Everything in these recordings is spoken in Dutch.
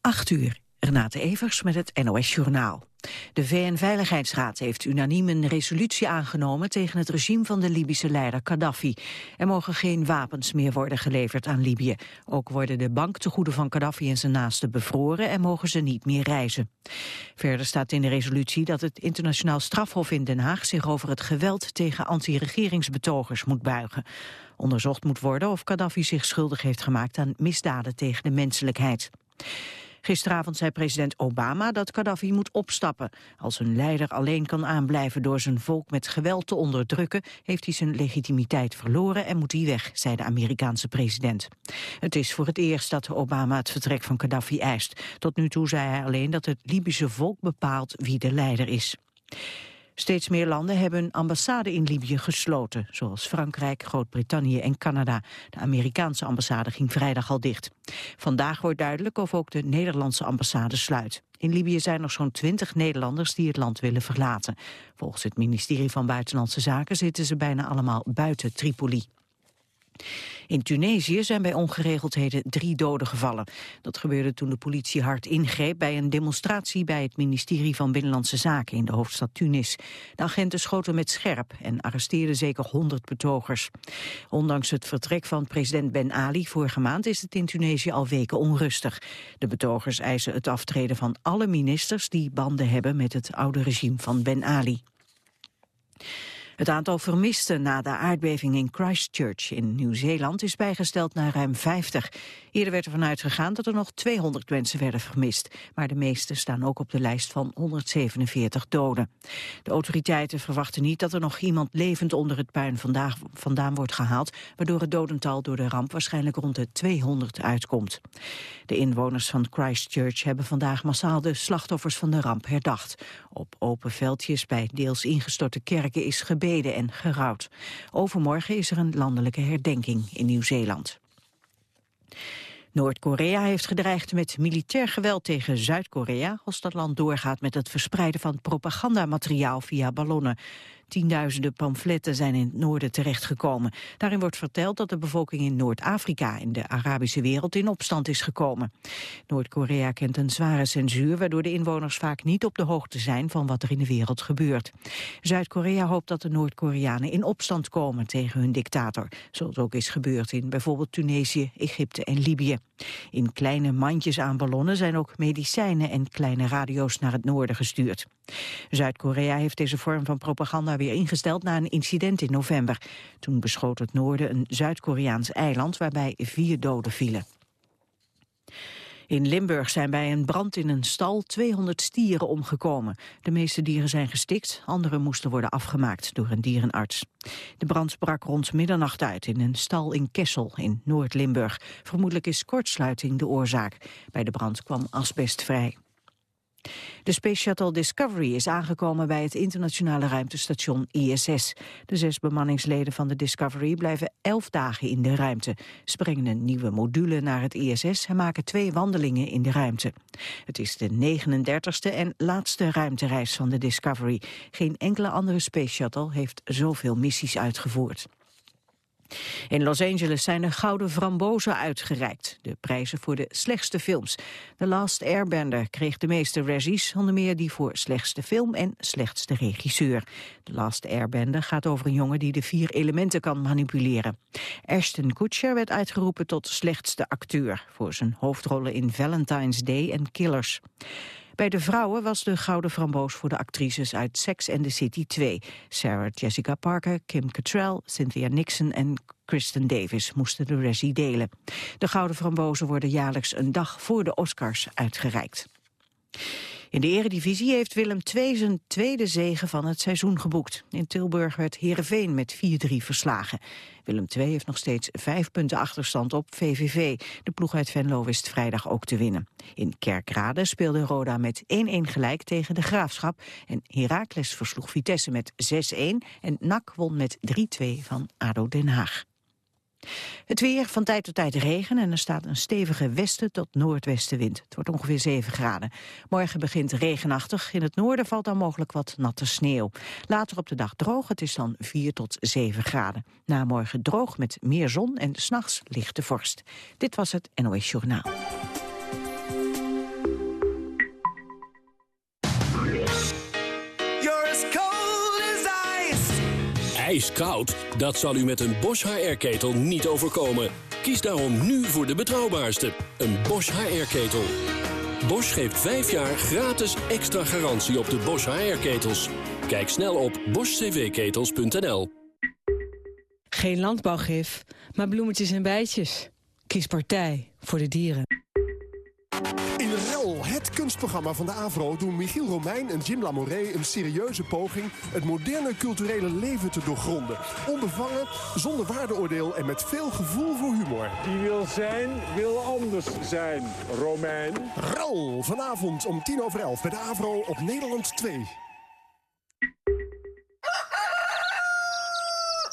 8 uur. Renate Evers met het NOS Journaal. De VN-veiligheidsraad heeft unaniem een resolutie aangenomen tegen het regime van de Libische leider Gaddafi. Er mogen geen wapens meer worden geleverd aan Libië. Ook worden de banktegoeden van Gaddafi en zijn naasten bevroren en mogen ze niet meer reizen. Verder staat in de resolutie dat het internationaal strafhof in Den Haag zich over het geweld tegen anti-regeringsbetogers moet buigen. Onderzocht moet worden of Gaddafi zich schuldig heeft gemaakt aan misdaden tegen de menselijkheid. Gisteravond zei president Obama dat Gaddafi moet opstappen. Als een leider alleen kan aanblijven door zijn volk met geweld te onderdrukken, heeft hij zijn legitimiteit verloren en moet hij weg, zei de Amerikaanse president. Het is voor het eerst dat Obama het vertrek van Gaddafi eist. Tot nu toe zei hij alleen dat het Libische volk bepaalt wie de leider is. Steeds meer landen hebben een ambassade in Libië gesloten, zoals Frankrijk, Groot-Brittannië en Canada. De Amerikaanse ambassade ging vrijdag al dicht. Vandaag wordt duidelijk of ook de Nederlandse ambassade sluit. In Libië zijn nog zo'n twintig Nederlanders die het land willen verlaten. Volgens het ministerie van Buitenlandse Zaken zitten ze bijna allemaal buiten Tripoli. In Tunesië zijn bij ongeregeldheden drie doden gevallen. Dat gebeurde toen de politie hard ingreep bij een demonstratie bij het ministerie van Binnenlandse Zaken in de hoofdstad Tunis. De agenten schoten met scherp en arresteerden zeker 100 betogers. Ondanks het vertrek van president Ben Ali vorige maand is het in Tunesië al weken onrustig. De betogers eisen het aftreden van alle ministers die banden hebben met het oude regime van Ben Ali. Het aantal vermisten na de aardbeving in Christchurch in Nieuw-Zeeland is bijgesteld naar ruim 50. Eerder werd ervan uitgegaan dat er nog 200 mensen werden vermist. Maar de meeste staan ook op de lijst van 147 doden. De autoriteiten verwachten niet dat er nog iemand levend onder het puin vandaag, vandaan wordt gehaald, waardoor het dodental door de ramp waarschijnlijk rond de 200 uitkomt. De inwoners van Christchurch hebben vandaag massaal de slachtoffers van de ramp herdacht. Op open veldjes bij deels ingestorte kerken is gebeden en gerouwd. Overmorgen is er een landelijke herdenking in Nieuw-Zeeland. Noord-Korea heeft gedreigd met militair geweld tegen Zuid-Korea als dat land doorgaat met het verspreiden van propagandamateriaal via ballonnen. Tienduizenden pamfletten zijn in het noorden terechtgekomen. Daarin wordt verteld dat de bevolking in Noord-Afrika in de Arabische wereld in opstand is gekomen. Noord-Korea kent een zware censuur waardoor de inwoners vaak niet op de hoogte zijn van wat er in de wereld gebeurt. Zuid-Korea hoopt dat de Noord-Koreanen in opstand komen tegen hun dictator, zoals ook is gebeurd in bijvoorbeeld Tunesië, Egypte en Libië. In kleine mandjes aan ballonnen zijn ook medicijnen en kleine radio's naar het noorden gestuurd. Zuid-Korea heeft deze vorm van propaganda weer ingesteld na een incident in november. Toen beschoot het noorden een Zuid-Koreaans eiland waarbij vier doden vielen. In Limburg zijn bij een brand in een stal 200 stieren omgekomen. De meeste dieren zijn gestikt, andere moesten worden afgemaakt door een dierenarts. De brand brak rond middernacht uit in een stal in Kessel in Noord-Limburg. Vermoedelijk is kortsluiting de oorzaak. Bij de brand kwam asbest vrij. De Space Shuttle Discovery is aangekomen bij het internationale ruimtestation ISS. De zes bemanningsleden van de Discovery blijven elf dagen in de ruimte. Ze een nieuwe module naar het ISS en maken twee wandelingen in de ruimte. Het is de 39ste en laatste ruimtereis van de Discovery. Geen enkele andere Space Shuttle heeft zoveel missies uitgevoerd. In Los Angeles zijn er gouden frambozen uitgereikt. De prijzen voor de slechtste films. The Last Airbender kreeg de meeste regies, onder meer die voor slechtste film en slechtste regisseur. The Last Airbender gaat over een jongen die de vier elementen kan manipuleren. Ashton Kutcher werd uitgeroepen tot slechtste acteur... voor zijn hoofdrollen in Valentine's Day en Killers. Bij de vrouwen was de gouden framboos voor de actrices uit Sex and the City 2. Sarah Jessica Parker, Kim Cattrall, Cynthia Nixon en Kristen Davis moesten de regie delen. De gouden frambozen worden jaarlijks een dag voor de Oscars uitgereikt. In de eredivisie heeft Willem II zijn tweede zege van het seizoen geboekt. In Tilburg werd Heerenveen met 4-3 verslagen. Willem II heeft nog steeds vijf punten achterstand op VVV. De ploeg uit Venlo wist vrijdag ook te winnen. In Kerkrade speelde Roda met 1-1 gelijk tegen de Graafschap. En Heracles versloeg Vitesse met 6-1 en NAC won met 3-2 van ADO Den Haag. Het weer, van tijd tot tijd regen en er staat een stevige westen tot noordwestenwind. Het wordt ongeveer 7 graden. Morgen begint regenachtig. In het noorden valt dan mogelijk wat natte sneeuw. Later op de dag droog, het is dan 4 tot 7 graden. Na morgen droog met meer zon en s'nachts lichte vorst. Dit was het NOS Journaal. IJskoud? Dat zal u met een Bosch HR-ketel niet overkomen. Kies daarom nu voor de betrouwbaarste, een Bosch HR-ketel. Bosch geeft 5 jaar gratis extra garantie op de Bosch HR-ketels. Kijk snel op boschcvketels.nl. Geen landbouwgif, maar bloemetjes en bijtjes. Kies partij voor de dieren. In kunstprogramma van de AVRO, doen Michiel Romein en Jim Lamoré een serieuze poging het moderne culturele leven te doorgronden. Onbevangen, zonder waardeoordeel en met veel gevoel voor humor. Die wil zijn, wil anders zijn, Romein. REL, vanavond om tien over elf bij de AVRO op Nederland 2.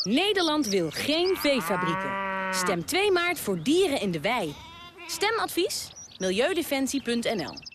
Nederland wil geen veefabrieken. Stem 2 maart voor dieren in de wei. Stemadvies? Milieudefensie.nl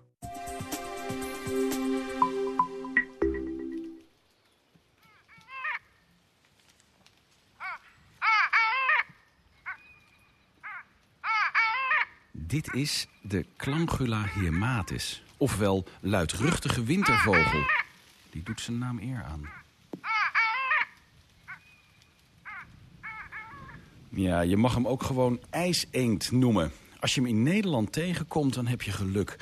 Dit is de Clangula hiematis, ofwel luidruchtige wintervogel. Die doet zijn naam eer aan. Ja, je mag hem ook gewoon ijseend noemen. Als je hem in Nederland tegenkomt, dan heb je geluk.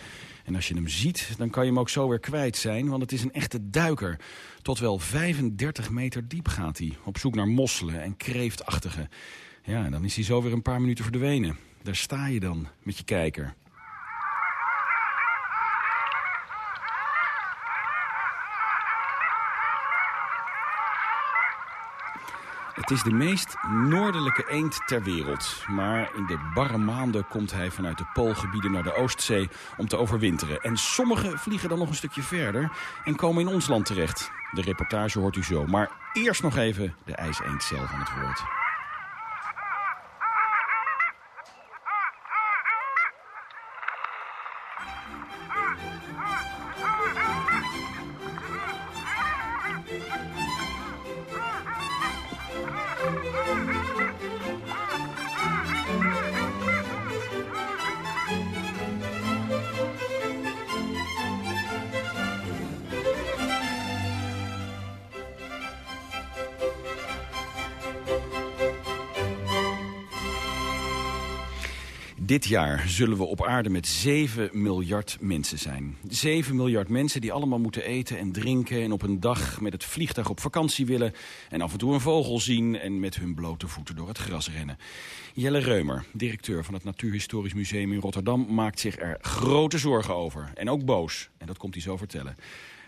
En als je hem ziet, dan kan je hem ook zo weer kwijt zijn... want het is een echte duiker. Tot wel 35 meter diep gaat hij, op zoek naar mosselen en kreeftachtige. Ja, en dan is hij zo weer een paar minuten verdwenen. Daar sta je dan, met je kijker. Het is de meest noordelijke eend ter wereld. Maar in de barre maanden komt hij vanuit de poolgebieden naar de Oostzee om te overwinteren. En sommige vliegen dan nog een stukje verder en komen in ons land terecht. De reportage hoort u zo. Maar eerst nog even de ijseend zelf aan het woord. Dit jaar zullen we op aarde met 7 miljard mensen zijn. 7 miljard mensen die allemaal moeten eten en drinken... en op een dag met het vliegtuig op vakantie willen... en af en toe een vogel zien en met hun blote voeten door het gras rennen. Jelle Reumer, directeur van het Natuurhistorisch Museum in Rotterdam... maakt zich er grote zorgen over. En ook boos. En dat komt hij zo vertellen.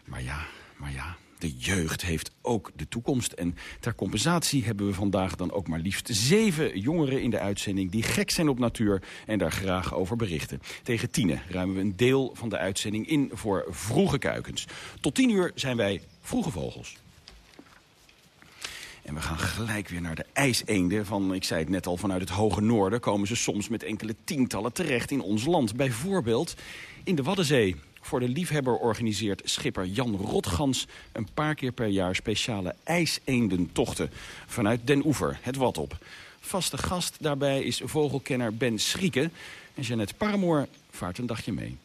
Maar ja, maar ja, de jeugd heeft ook de toekomst. En ter compensatie hebben we vandaag dan ook maar liefst zeven jongeren in de uitzending... die gek zijn op natuur en daar graag over berichten. Tegen tienen ruimen we een deel van de uitzending in voor vroege kuikens. Tot tien uur zijn wij vroege vogels. En we gaan gelijk weer naar de ijseenden. Van, ik zei het net al, vanuit het hoge noorden komen ze soms met enkele tientallen terecht in ons land. Bijvoorbeeld in de Waddenzee. Voor de liefhebber organiseert schipper Jan Rotgans een paar keer per jaar speciale ijseendentochten vanuit Den Oever, het Wad op. Vaste gast daarbij is vogelkenner Ben Schrieke en Jeannette Paramoor vaart een dagje mee.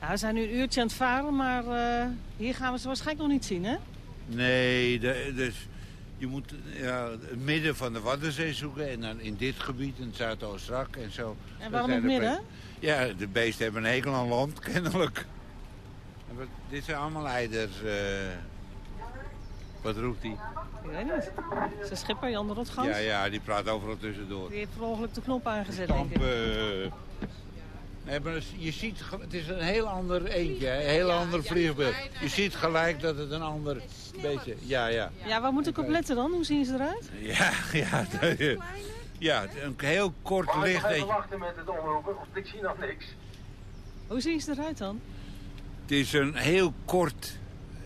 Nou, we zijn nu een uurtje aan het varen, maar uh, hier gaan we ze waarschijnlijk nog niet zien, hè? Nee, de, dus je moet ja, het midden van de Waddenzee zoeken... en dan in dit gebied, in Zuidoost-Rak en zo. En waarom het midden? Ja, de beesten hebben een hekel aan land, kennelijk. Wat, dit zijn allemaal eiders. Uh, wat roept hij? Ik weet niet. Is schipper, Jan de Rotgans? Ja, ja, die praat overal tussendoor. Die heeft per ongeluk de knop aangezet, denk ik. Nee, maar je ziet, het is een heel ander eentje, een heel ander vliegbeeld. Je ziet gelijk dat het een ander beetje... Ja, ja. Ja, waar moet ik op letten dan? Hoe zien ze eruit? Ja, ja. dat- Ja, een heel kort licht. eentje. wachten met het omroepen, want ik zie nog niks. Hoe zien ze eruit dan? Het is een heel kort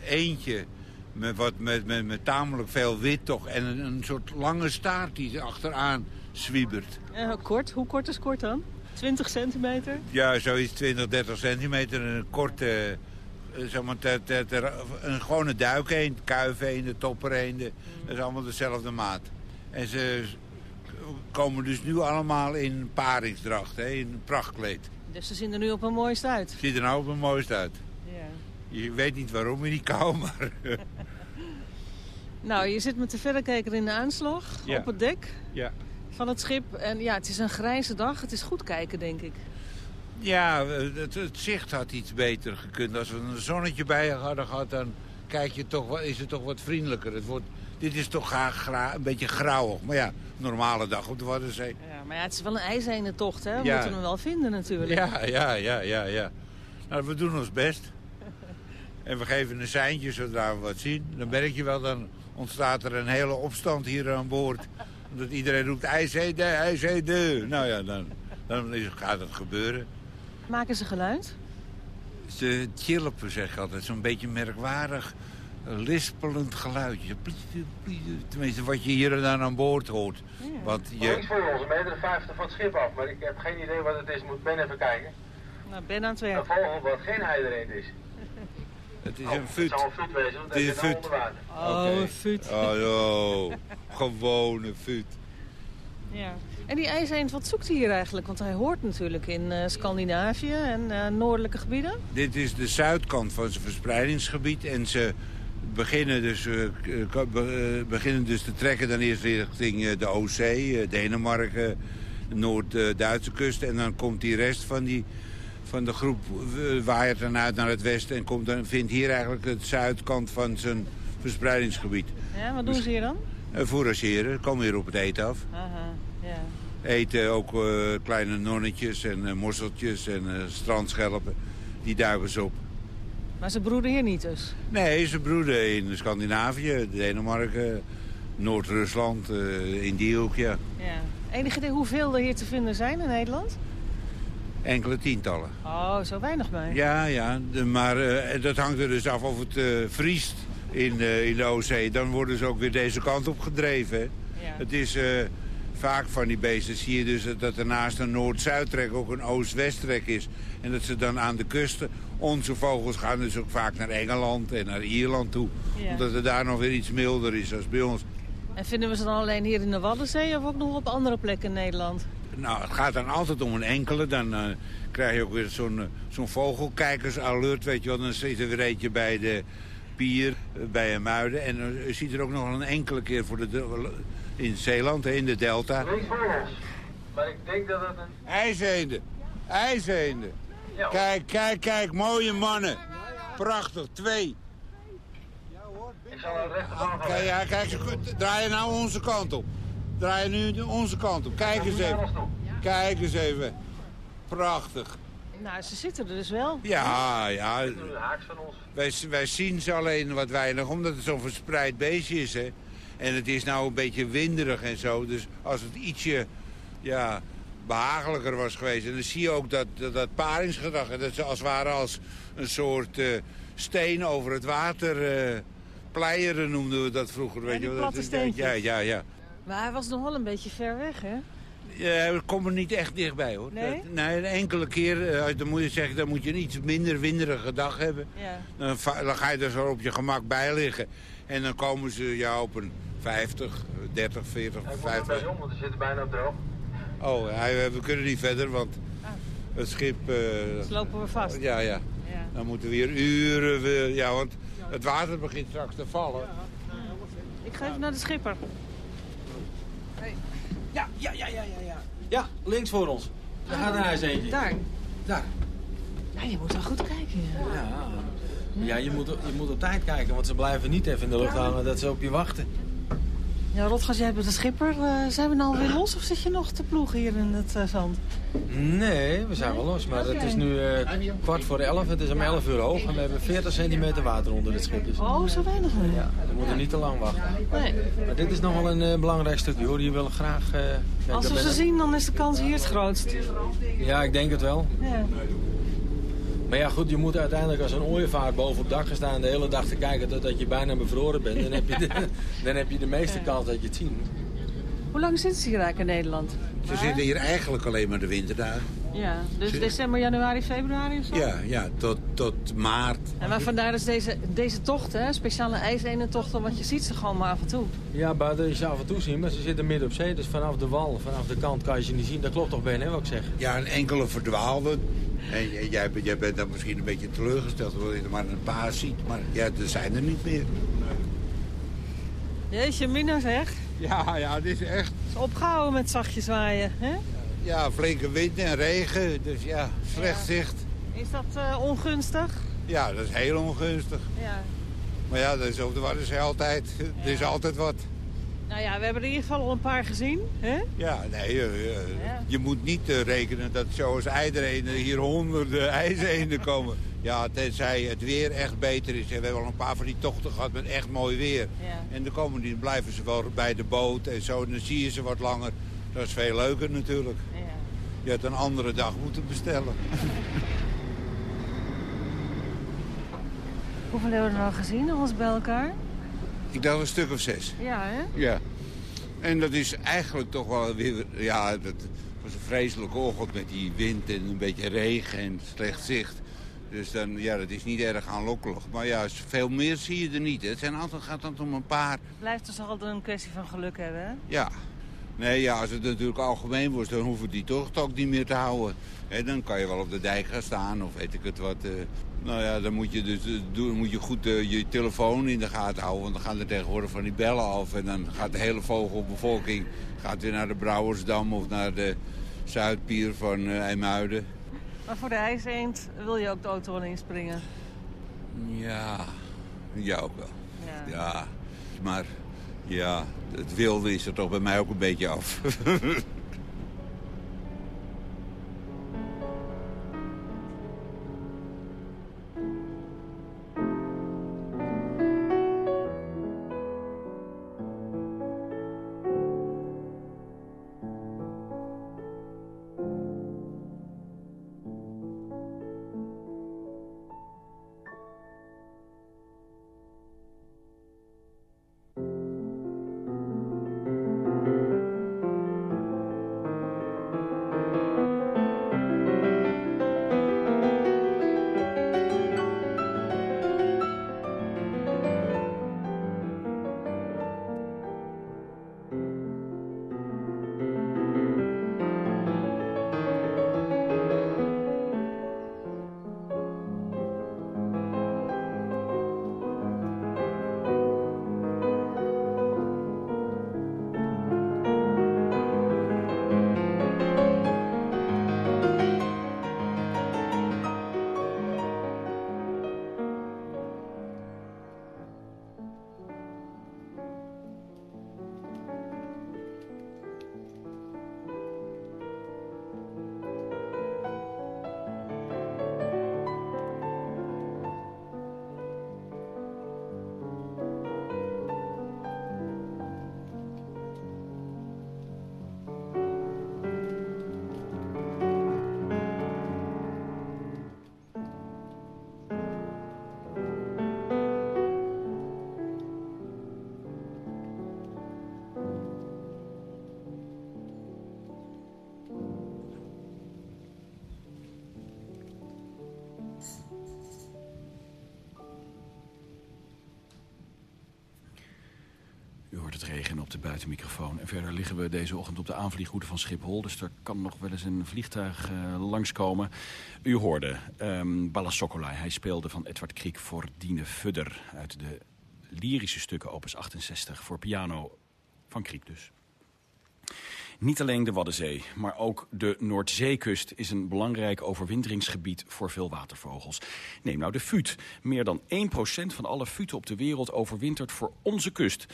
eentje met, wat, met, met, met tamelijk veel wit toch. En een, een soort lange staart die er achteraan zwiebert. Eh, kort, hoe kort is kort dan? 20 centimeter? Ja, zoiets 20, 30 centimeter. en Een korte, eh, zeg maar, ter, ter, ter- een gewone duikeend, kuifeende, toppereende. Dat is allemaal dezelfde maat. En ze komen dus nu allemaal in paringsdracht, hè, in prachtkleed. Dus ze zien er nu op een mooist uit. Ziet er nou op het mooist uit. Ja. Je weet niet waarom in die kou, maar... Nou, je zit met de verrekijker in de aanslag Ja. op het dek ja. Van het schip. En ja, het is een grijze dag. Het is goed kijken, denk ik. Ja, het, het zicht had iets beter gekund. Als we een zonnetje bij hadden gehad, dan kijk je toch, is het toch wat vriendelijker. Het wordt, dit is toch graag gra- een beetje grauwig. Maar ja, normale dag op de Waddenzee. Ja, maar ja, het is wel een ijzijnde tocht, hè? We Ja. moeten hem wel vinden natuurlijk. Ja, ja, ja, ja, ja. Nou, we doen ons best. En we geven een seintje zodra we wat zien. Dan merk je wel, dan ontstaat er een hele opstand hier aan boord. Omdat iedereen roept, IJzee de, IJzee de. Nou ja, dan, dan is, gaat het gebeuren. Maken ze geluid? Ze chilpen, zeg ik altijd. Zo'n beetje merkwaardig, lispelend geluidje. Tenminste, wat je hier en daar aan boord hoort. Want Links je, voor ons, een meter 50 van het schip af, maar ik heb geen idee wat het is. Moet Ben even kijken. Nou, Ben aan het Een werk. vogel wat geen heidereend is. Het is Oh, een Het fut. zal een fut wezen, want Het is dat een is fut. Oh, een fut. Oh, no. Gewone fut. Ja. En die ijzeend, wat zoekt hij hier eigenlijk? Want hij hoort natuurlijk in eh, Scandinavië en eh, noordelijke gebieden. Dit is de zuidkant van zijn verspreidingsgebied. En ze beginnen dus, eh, be- beginnen dus te trekken dan eerst richting de Oostzee, Denemarken, de Noord-Duitse kust. En dan komt die rest van, die, van de groep eh, waait dan uit naar het westen. En komt dan, vindt hier eigenlijk het zuidkant van zijn verspreidingsgebied. Ja, wat doen ze hier dan? Uh, fourageren, komen hier op het eten af. Aha, ja. Eten ook eh, kleine nonnetjes en eh, mosseltjes en eh, strandschelpen. Die duiken ze op. Maar ze broeden hier niet dus? Nee, ze broeden in Scandinavië, Denemarken, Noord-Rusland, eh, in die hoek, ja. Ja. Enig idee hoeveel er hier te vinden zijn in Nederland? Enkele tientallen. Oh, zo weinig maar. Ja, ja, de- maar eh, dat hangt er dus af of het eh, vriest in, eh, in de Oostzee. Dan worden ze ook weer deze kant op gedreven. Ja. Het is vaak van die beesten zie je dus dat er naast een Noord-Zuidtrek ook een Oost-Westtrek is. En dat ze dan aan de kusten, onze vogels gaan dus ook vaak naar Engeland en naar Ierland toe. Ja. Omdat het daar nog weer iets milder is als bij ons. En vinden we ze dan alleen hier in de Waddenzee of ook nog op andere plekken in Nederland? Nou, het gaat dan altijd om een enkele. Dan eh, krijg je ook weer zo'n eh, zo'n vogelkijkersalert, weet je wel. Dan zit er weer eentje bij de pier, eh, bij een muiden. En eh, je ziet er ook nog een enkele keer voor de, de- in Zeeland, in de delta. Maar ik denk dat het een... Ijseenden. Ja. Kijk, kijk, kijk, mooie mannen. Prachtig, twee. Ik zal aan de rechterkant gaan. Kijk, ja, kijk, draai je nou onze kant op. Draai je nu onze kant op. Kijk eens even. Kijk eens even. Prachtig. Nou, ze zitten er dus wel. Ja, ja. Een haaks van ons. Wij, wij zien ze alleen wat weinig, omdat het zo'n verspreid beestje is. Hè. En het is nou een beetje winderig en zo. Dus als het ietsje ja, behagelijker was geweest... en dan zie je ook dat, dat, dat paringsgedrag... en dat ze als het ware als een soort eh, steen over het water... eh pleieren noemden we dat vroeger. weet je wel. Ja, ja, ja. Maar hij was nog wel een beetje ver weg, hè? Ja, we komen er niet echt dichtbij hoor. Nee? Dat- nee, een enkele keer, eh, dan moet je zeggen, dan moet je een iets minder winderige dag hebben. Ja. Dan, ga je er zo op je gemak bij liggen. En dan komen ze ja, op een 50, 30, 40, Ik moet er 50. bij om, want we zitten bijna op droog. Oh, hij- we kunnen niet verder, want het schip... eh, Dus lopen we vast. ja, ja. Ja. Dan moeten we hier uren... weer- ja, want het water begint straks te vallen. Ik ga even naar de schipper. Ja, ja, ja, ja, ja, ja. Ja, links voor ons. Daar gaat een huis eentje. Daar. Daar. Ja, je moet wel goed kijken. Ja. Ja, ja je, moet, je moet op tijd kijken, want ze blijven niet even in de lucht hangen dat ze op je wachten. Ja, Rotgas, jij bent de schipper. Uh, zijn we nou weer los of zit je nog te ploegen hier in het uh, zand? Nee, we zijn wel los. Maar het is nu uh, kwart voor elf. Het is om elf uur hoog en we hebben 40 centimeter water onder het schip. Dus... Oh, zo weinig nu? Ja, we moeten niet te lang wachten. Nee. Maar dit is nog wel een belangrijk stukje hoor. Je wil graag... Als we ze zien, dan is de kans hier het grootst. Ja, ik denk het wel. Ja. Maar ja, goed, je moet uiteindelijk als een ooievaart boven op dak gaan staan... de hele dag te kijken totdat je bijna bevroren bent. Dan heb je de, dan heb je de meeste kans dat je het ziet. Hoe lang zitten ze hier eigenlijk in Nederland? Ze zitten hier eigenlijk alleen maar de winterdagen. Ja, dus december, januari, februari of zo? Ja, ja tot, tot maart. En maar vandaar is deze, deze tocht, hè? speciale ijseenentocht, want je ziet ze gewoon maar af en toe. Ja, buiten je ze af en toe zien, maar ze zitten midden op zee. Dus vanaf de wal, vanaf de kant kan je ze niet zien. Dat klopt toch, Ben, hè, wat ik zeg? Ja, een enkele verdwaalde. En jij, jij bent dan misschien een beetje teleurgesteld omdat je er maar een paar ziet. Maar ja, er zijn er niet meer. Jeetje, Mina zeg. Ja, ja, dit is echt... Het is opgehouden met zachtjes zwaaien, hè? Ja, flinke wind en regen, dus ja, slecht zicht. Is dat uh, ongunstig? Ja, dat is heel ongunstig. Ja. Maar ja, dat is op de Waddenzee altijd. Er is altijd wat. Nou ja, we hebben er in ieder geval al een paar gezien. Hè? Ja, nee, uh, ja. je moet niet uh, rekenen dat zoals iedereen hier honderden ijzeenden komen. Ja, tenzij het weer echt beter is. we hebben al een paar van die tochten gehad met echt mooi weer. Ja. En dan komen die, blijven ze wel bij de boot en zo. En dan zie je ze wat langer. Dat is veel leuker natuurlijk. Je had een andere dag moeten bestellen. Hoeveel hebben we er nou gezien, alles bij elkaar? Ik dacht een stuk of zes. Ja, hè? Ja. En dat is eigenlijk toch wel weer... Ja, dat was een vreselijke ochtend met die wind en een beetje regen en slecht zicht. Dus dan, ja, dat is niet erg aanlokkelijk. Maar ja, veel meer zie je er niet. Het zijn altijd, gaat dan om een paar. Het blijft dus altijd een kwestie van geluk hebben, hè? Ja. Nee, ja, als het natuurlijk algemeen wordt, dan hoeven die toch ook niet meer te houden. dan kan je wel op de dijk gaan staan of weet ik het wat. Uh, nou ja, dan moet je, dus, eh, doen, moet je goed uh, je telefoon in de gaten houden. Want dan gaan er tegenwoordig van die bellen af. En dan gaat de hele vogelbevolking gaat weer naar de Brouwersdam of naar de Zuidpier van uh, IJmuiden. Maar voor de ijseend wil je ook de auto inspringen? Ja, ja ook wel. Ja. ja. Maar ja, het wilde is er toch bij mij ook een beetje af. op de buitenmicrofoon. En verder liggen we deze ochtend op de aanvliegroute van Schiphol. Dus er kan nog wel eens een vliegtuig uh, langskomen. U hoorde um, Bala Sokolai. Hij speelde van Edward Kriek voor Dine Fudder. Uit de lyrische stukken opus 68 voor piano van Kriek dus. Niet alleen de Waddenzee, maar ook de Noordzeekust is een belangrijk overwinteringsgebied voor veel watervogels. Neem nou de fuut. Meer dan 1% van alle futen op de wereld overwintert voor onze kust.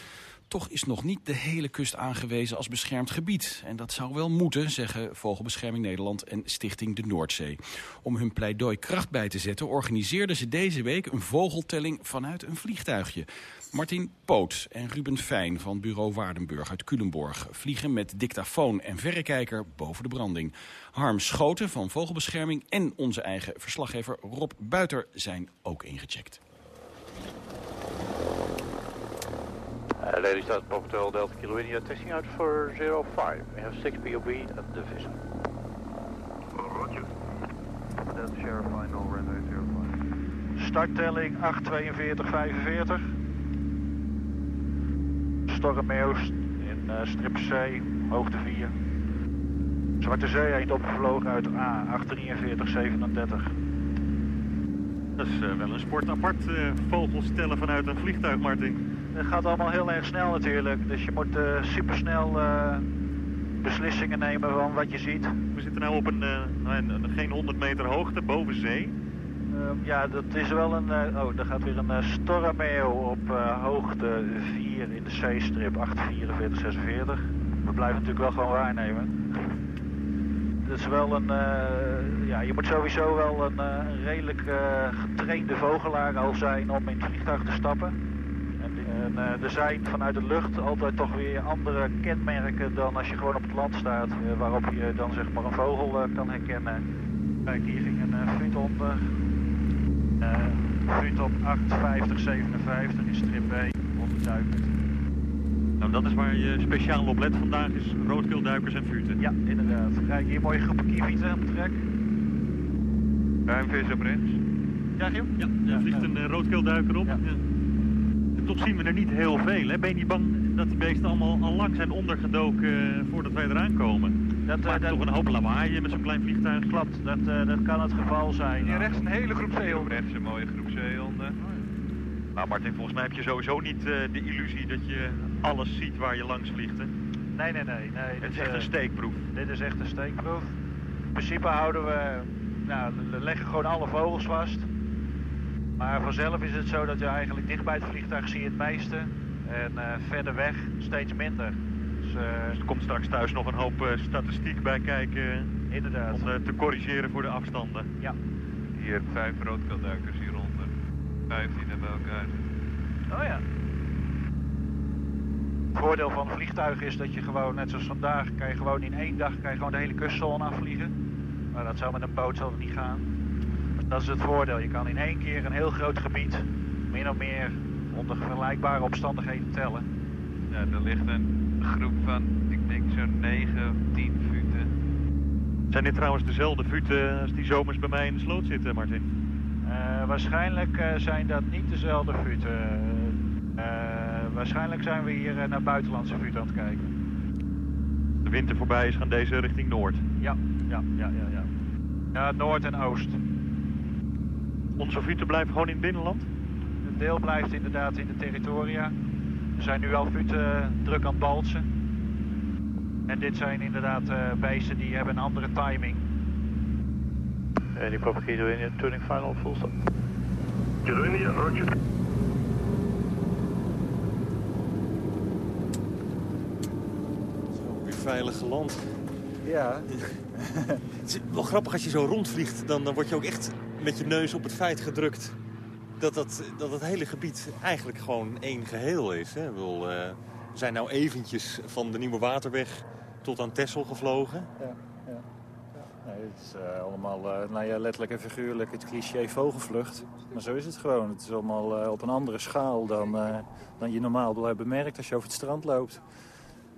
Toch is nog niet de hele kust aangewezen als beschermd gebied. En dat zou wel moeten, zeggen Vogelbescherming Nederland en Stichting de Noordzee. Om hun pleidooi kracht bij te zetten organiseerden ze deze week een vogeltelling vanuit een vliegtuigje. Martin Poot en Ruben Fijn van bureau Waardenburg uit Culemborg... vliegen met dictafoon en verrekijker boven de branding. Harm Schoten van Vogelbescherming en onze eigen verslaggever Rob Buiter zijn ook ingecheckt. Uh, that's Hotel Delta Kilo India testing out for 05. We have 6 POB at the vision. Roger. Delta Sheriff no runway 05. Starttelling 84245. Stormmeeuws in uh, strip C, hoogte 4. Zwarte Zee eend opgevlogen uit A 84337. Dat is uh, wel een sport apart, uh, vogels stellen vanuit een vliegtuig, Martin. Het gaat allemaal heel erg snel natuurlijk, dus je moet uh, supersnel beslissingen nemen van wat je ziet. We zitten nu op een, een, een, geen 100 meter hoogte boven zee. Ehm, ja, dat is wel een... oh, daar gaat weer een stormeo op hoogte 4 in de C-strip 84446. We blijven natuurlijk wel gewoon waarnemen. Het is wel een... ja, je moet sowieso wel een, een redelijk getrainde vogelaar al zijn om in het vliegtuig te stappen. En uh, er zijn vanuit de lucht altijd toch weer andere kenmerken dan als je gewoon op het land staat. Uh, waarop je dan zeg maar een vogel uh, kan herkennen. Kijk, hier ging een fut onder. fut op 85057 in strip B, 100 Nou, dat is waar je speciaal op let vandaag is roodkeelduikers en futen. Ja, inderdaad. Kijk, hier mooie groepen kievieten op trek. Ruimvis op Rens. Ja, Giel? Ja, er vliegt een roodkeelduiker op. Ja. Ja toch zien we er niet heel veel. Hè? Ben je niet bang dat die beesten allemaal al lang zijn ondergedoken uh, voordat wij eraan komen? Dat uh, Maakt dat, toch een hoop lawaai met zo'n klein vliegtuig. Klopt, dat, uh, dat kan het geval zijn. Hier rechts een hele groep zeehonden. Rechts een mooie groep zeehonden. Nou Martin, volgens mij heb je sowieso niet de illusie dat je alles ziet waar je langs vliegt. Hè? Nee, nee, nee. nee het is echt een steekproef. Dit is echt een steekproef. In principe houden we, nou, we leggen gewoon alle vogels vast. Maar vanzelf is het zo dat je eigenlijk dicht bij het vliegtuig zie je het meeste. En uh, verder weg steeds minder. Dus, uh, dus, er komt straks thuis nog een hoop uh, statistiek bij kijken. Inderdaad. Om te corrigeren voor de afstanden. Ja. Hier vijf roodkeelduikers hieronder. Vijftien hebben we elkaar. Oh ja. Het voordeel van vliegtuigen is dat je gewoon, net zoals vandaag, kan je gewoon in één dag kan je gewoon de hele kustzone afvliegen. Maar dat zou met een boot zal niet gaan. Dat is het voordeel. Je kan in één keer een heel groot gebied min of meer onder vergelijkbare omstandigheden tellen. Ja, er ligt een groep van, ik denk zo'n 9 of 10 futen. Zijn dit trouwens dezelfde futen als die zomers bij mij in de sloot zitten, Martin? Uh, waarschijnlijk uh, zijn dat niet dezelfde futen. Uh, waarschijnlijk zijn we hier naar buitenlandse futen aan het kijken. De winter voorbij is, gaan deze richting noord? Ja, ja, ja, ja. ja. ja noord en oost. Onze futen blijven gewoon in het binnenland? Een deel blijft inderdaad in de territoria. Er zijn nu al futen druk aan het balsen. En dit zijn inderdaad uh, beesten die hebben een andere timing. Any proper key to India, turning final, full stop. India, roger. Zo, weer veilig geland. Ja. het is wel grappig als je zo rondvliegt, dan, dan word je ook echt met je neus op het feit gedrukt dat, dat, dat het hele gebied eigenlijk gewoon één geheel is. Hè? We zijn nou eventjes van de Nieuwe Waterweg tot aan Texel gevlogen. Ja, ja. Nee, het is uh, allemaal uh, nou ja, letterlijk en figuurlijk het cliché vogelvlucht. Maar zo is het gewoon. Het is allemaal op een andere schaal dan, dan je normaal wil hebben bemerkt als je over het strand loopt.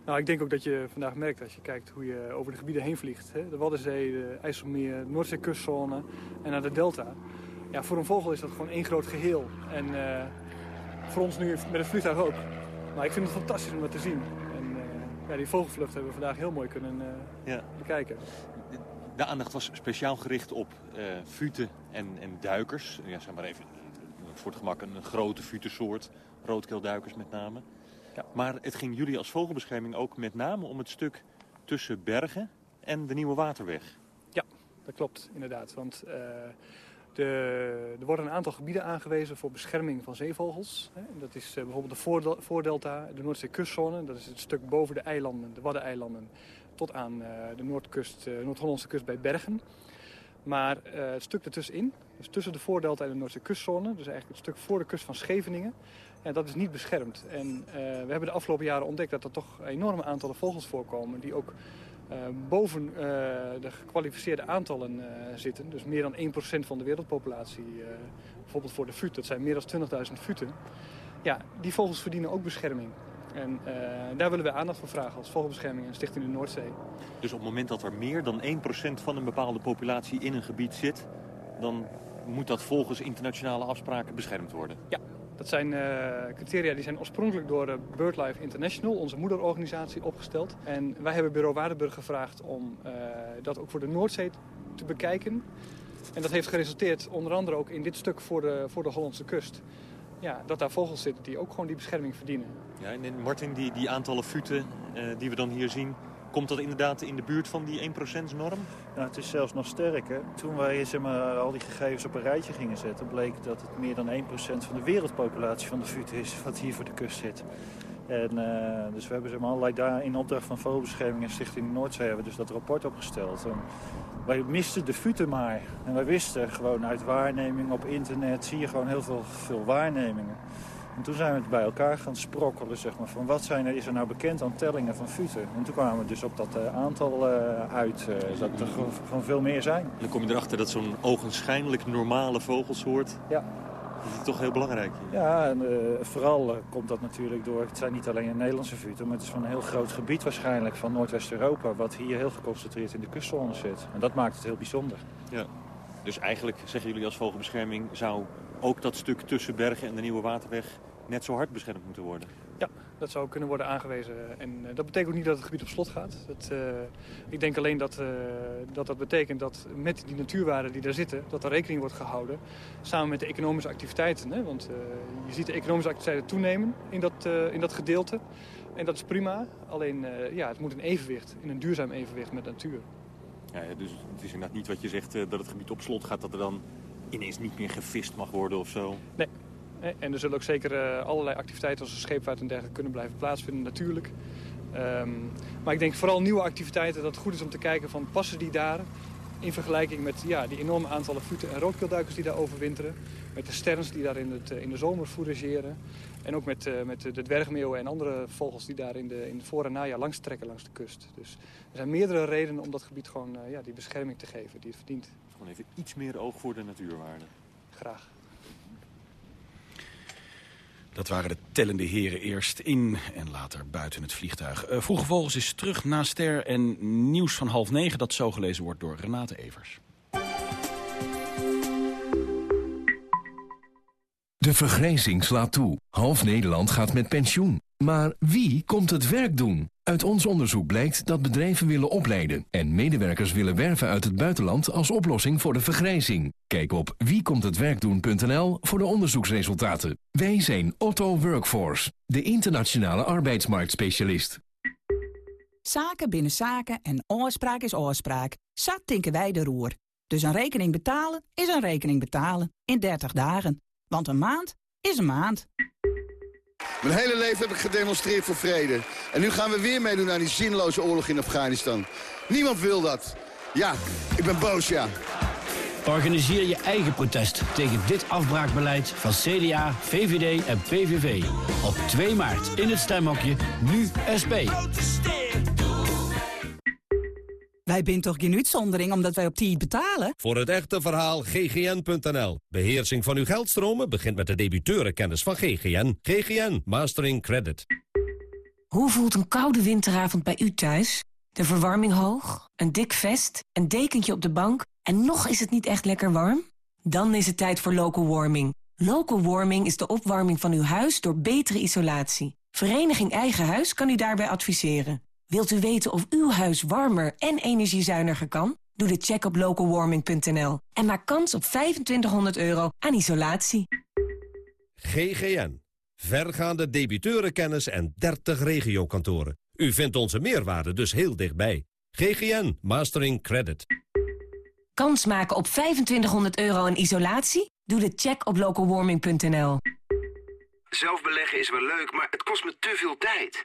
Nou, ik denk ook dat je vandaag merkt als je kijkt hoe je over de gebieden heen vliegt. Hè? De Waddenzee, de IJsselmeer, de Noordzeekustzone en naar de Delta. Ja, voor een vogel is dat gewoon één groot geheel. En uh, voor ons nu met het vliegtuig ook. Maar ik vind het fantastisch om dat te zien. En uh, ja, die vogelvlucht hebben we vandaag heel mooi kunnen uh, ja. bekijken. De aandacht was speciaal gericht op futen en, en duikers. Ja, zeg maar even voor het gemak een grote futensoort. Roodkeelduikers met name. Ja. Maar het ging jullie als vogelbescherming ook met name om het stuk tussen Bergen en de Nieuwe Waterweg. Ja, dat klopt inderdaad. Want uh, De, er worden een aantal gebieden aangewezen voor bescherming van zeevogels. Dat is bijvoorbeeld de Voordelta, de Noordzee kustzone. Dat is het stuk boven de eilanden, de Waddeneilanden, tot aan de Noordkust, Noord-Hollandse kust bij Bergen. Maar het stuk ertussenin, dus tussen de Voordelta en de Noordzee kustzone, dus eigenlijk het stuk voor de kust van Scheveningen, ja, dat is niet beschermd. En we hebben de afgelopen jaren ontdekt dat er toch enorme aantallen vogels voorkomen die ook uh, boven uh, de gekwalificeerde aantallen zitten. Dus meer dan 1% van de wereldpopulatie. bijvoorbeeld voor de fut, dat zijn meer dan 20.000 futen. Ja, die vogels verdienen ook bescherming. En daar willen we aandacht voor vragen als Vogelbescherming en Stichting de Noordzee. Dus op het moment dat er meer dan 1% van een bepaalde populatie in een gebied zit... dan moet dat volgens internationale afspraken beschermd worden? Ja, dat zijn uh, criteria die zijn oorspronkelijk door uh, BirdLife International, onze moederorganisatie, opgesteld. En wij hebben bureau Waardenburg gevraagd om uh, dat ook voor de Noordzee te bekijken. En dat heeft geresulteerd onder andere ook in dit stuk voor de, voor de Hollandse kust. Ja, dat daar vogels zitten die ook gewoon die bescherming verdienen. Ja, en Martin, die, die aantallen futen die we dan hier zien, Komt dat inderdaad in de buurt van die 1%-norm? Nou, het is zelfs nog sterker. Toen wij zeg maar, al die gegevens op een rijtje gingen zetten... bleek dat het meer dan 1% van de wereldpopulatie van de fut is... wat hier voor de kust zit. En, uh, dus we hebben zeg maar, allerlei daar in opdracht van Vogelbescherming en Stichting Noordzee... hebben dus dat rapport opgesteld. En wij misten de futen maar. En wij wisten gewoon uit waarneming op internet... zie je gewoon heel veel, veel waarnemingen. En toen zijn we het bij elkaar gaan sprokkelen, zeg maar, van wat zijn er, is er nou bekend aan tellingen van futen. En toen kwamen we dus op dat uh, aantal uh, uit, uh, dat er gewoon veel meer zijn. En dan kom je erachter dat zo'n ogenschijnlijk normale vogelsoort, ja. dat is toch heel belangrijk. Ja, en vooral komt dat natuurlijk door, het zijn niet alleen Nederlandse futen, maar het is van een heel groot gebied waarschijnlijk van Noordwest-Europa, wat hier heel geconcentreerd in de kustzone zit. En dat maakt het heel bijzonder. Ja. Dus eigenlijk zeggen jullie als vogelbescherming zou ook dat stuk tussen Bergen en de Nieuwe Waterweg net zo hard beschermd moeten worden. Ja, dat zou kunnen worden aangewezen. En uh, dat betekent ook niet dat het gebied op slot gaat. Dat, uh, ik denk alleen dat, uh, dat dat betekent dat met die natuurwaarden die daar zitten... dat er rekening wordt gehouden samen met de economische activiteiten. Hè? Want je ziet de economische activiteiten toenemen in dat, in dat gedeelte. En dat is prima. Alleen ja, het moet in evenwicht, in een duurzaam evenwicht met natuur. Ja, dus het is inderdaad niet wat je zegt dat het gebied op slot gaat... dat er dan ineens niet meer gevist mag worden of zo? Nee. En er zullen ook zeker uh, allerlei activiteiten als scheepvaart en dergelijke kunnen blijven plaatsvinden natuurlijk. Um, maar ik denk vooral nieuwe activiteiten dat het goed is om te kijken van passen die daar in vergelijking met ja, die enorme aantallen voeten en roodkeelduikers die daar overwinteren. Met de sterns die daar in, het, in de zomer fourageren. En ook met, uh, met de dwergmeeuwen en andere vogels die daar in, de, in voor- en najaar langs trekken langs de kust. Dus er zijn meerdere redenen om dat gebied gewoon ja, die bescherming te geven die het verdient. Gewoon even iets meer oog voor de natuurwaarde. Graag. Dat waren de tellende heren eerst in en later buiten het vliegtuig. Uh, Vroege Vogels is terug na Ster en nieuws van half negen... dat zo gelezen wordt door Renate Evers. De vergrijzing slaat toe. Half Nederland gaat met pensioen. Maar wie komt het werk doen? Uit ons onderzoek blijkt dat bedrijven willen opleiden... en medewerkers willen werven uit het buitenland als oplossing voor de vergrijzing. Kijk op wiekomthetwerkdoen.nl voor de onderzoeksresultaten. Wij zijn Otto Workforce, de internationale arbeidsmarktspecialist. Zaken binnen zaken en oorspraak is oorspraak. Zat tinken wij de roer. Dus een rekening betalen is een rekening betalen in 30 dagen. Want een maand is een maand. Mijn hele leven heb ik gedemonstreerd voor vrede. En nu gaan we weer meedoen aan die zinloze oorlog in Afghanistan. Niemand wil dat. Ja, ik ben boos, ja. Organiseer je eigen protest tegen dit afbraakbeleid van CDA, VVD en PVV. Op 2 maart in het stemhokje Nu SP. Wij zijn toch geen uitzondering omdat wij op tijd betalen? Voor het echte verhaal ggn.nl. Beheersing van uw geldstromen begint met de debiteurenkennis van GGN. GGN Mastering Credit. Hoe voelt een koude winteravond bij u thuis? De verwarming hoog, een dik vest, een dekentje op de bank... en nog is het niet echt lekker warm? Dan is het tijd voor local warming. Local warming is de opwarming van uw huis door betere isolatie. Vereniging Eigen Huis kan u daarbij adviseren. Wilt u weten of uw huis warmer en energiezuiniger kan? Doe de check op localwarming.nl en maak kans op 2500 euro aan isolatie. GGN. Vergaande debiteurenkennis en 30 regiokantoren. U vindt onze meerwaarde dus heel dichtbij. GGN Mastering Credit. Kans maken op 2500 euro in isolatie? Doe de check op localwarming.nl. Zelf beleggen is wel leuk, maar het kost me te veel tijd.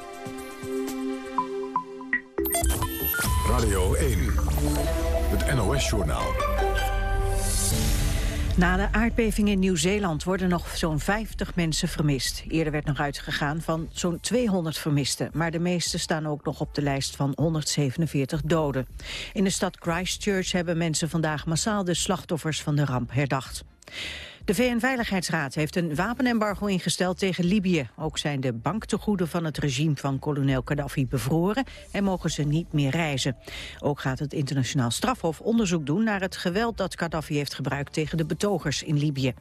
Radio 1, het NOS-journaal. Na de aardbeving in Nieuw-Zeeland worden nog zo'n 50 mensen vermist. Eerder werd nog uitgegaan van zo'n 200 vermisten. Maar de meeste staan ook nog op de lijst van 147 doden. In de stad Christchurch hebben mensen vandaag massaal de slachtoffers van de ramp herdacht. De VN-veiligheidsraad heeft een wapenembargo ingesteld tegen Libië. Ook zijn de banktegoeden van het regime van kolonel Gaddafi bevroren en mogen ze niet meer reizen. Ook gaat het internationaal strafhof onderzoek doen naar het geweld dat Gaddafi heeft gebruikt tegen de betogers in Libië.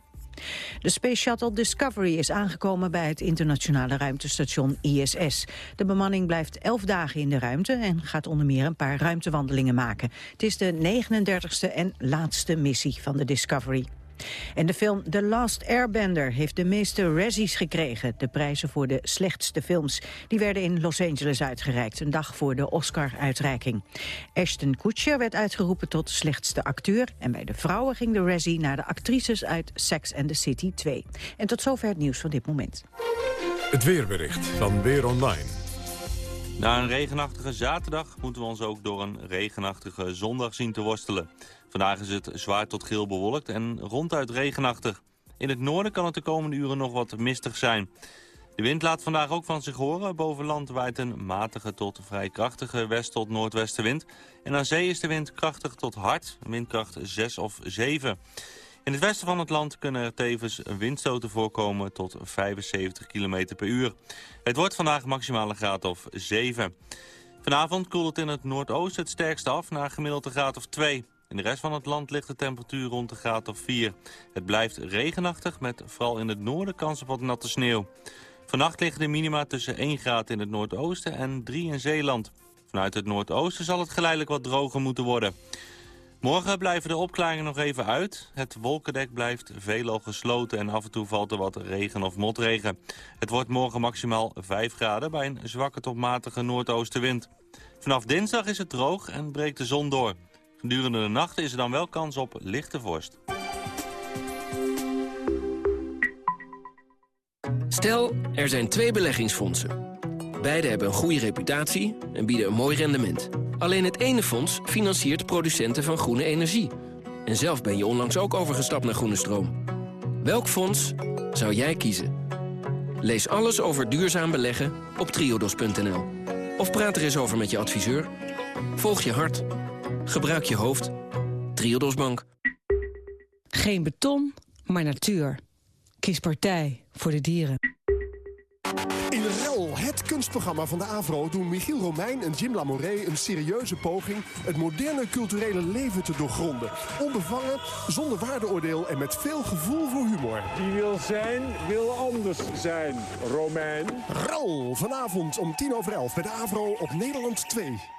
De Space Shuttle Discovery is aangekomen bij het internationale ruimtestation ISS. De bemanning blijft elf dagen in de ruimte en gaat onder meer een paar ruimtewandelingen maken. Het is de 39ste en laatste missie van de Discovery. En de film The Last Airbender heeft de meeste Razzies gekregen. De prijzen voor de slechtste films. Die werden in Los Angeles uitgereikt, een dag voor de Oscar-uitreiking. Ashton Kutcher werd uitgeroepen tot slechtste acteur. En bij de vrouwen ging de Razzie naar de actrices uit Sex and the City 2. En tot zover het nieuws van dit moment. Het weerbericht van Weer Online. Na een regenachtige zaterdag moeten we ons ook door een regenachtige zondag zien te worstelen. Vandaag is het zwaar tot geel bewolkt en ronduit regenachtig. In het noorden kan het de komende uren nog wat mistig zijn. De wind laat vandaag ook van zich horen. Boven land waait een matige tot vrij krachtige west- tot noordwestenwind. En aan zee is de wind krachtig tot hard, windkracht 6 of 7. In het westen van het land kunnen er tevens windstoten voorkomen tot 75 km per uur. Het wordt vandaag maximaal een graad of 7. Vanavond koelt het in het noordoosten het sterkste af naar gemiddeld een graad of 2. In de rest van het land ligt de temperatuur rond de graad of 4. Het blijft regenachtig met vooral in het noorden kans op wat natte sneeuw. Vannacht liggen de minima tussen 1 graad in het noordoosten en 3 in Zeeland. Vanuit het noordoosten zal het geleidelijk wat droger moeten worden. Morgen blijven de opklaringen nog even uit. Het wolkendek blijft veelal gesloten en af en toe valt er wat regen of motregen. Het wordt morgen maximaal 5 graden bij een zwakke tot matige noordoostenwind. Vanaf dinsdag is het droog en breekt de zon door. Gedurende de nacht is er dan wel kans op lichte vorst. Stel, er zijn twee beleggingsfondsen. Beide hebben een goede reputatie en bieden een mooi rendement. Alleen het ene fonds financiert producenten van groene energie. En zelf ben je onlangs ook overgestapt naar groene stroom. Welk fonds zou jij kiezen? Lees alles over duurzaam beleggen op triodos.nl. Of praat er eens over met je adviseur. Volg je hart. Gebruik je hoofd. Triodos Bank. Geen beton, maar natuur. Kies partij voor de dieren. In Rel, het kunstprogramma van de AVRO, doen Michiel Romein en Jim Lamoré een serieuze poging het moderne culturele leven te doorgronden. Onbevangen, zonder waardeoordeel en met veel gevoel voor humor. Die wil zijn, wil anders zijn, Romein. Rel, vanavond om tien over elf bij de AVRO op Nederland 2.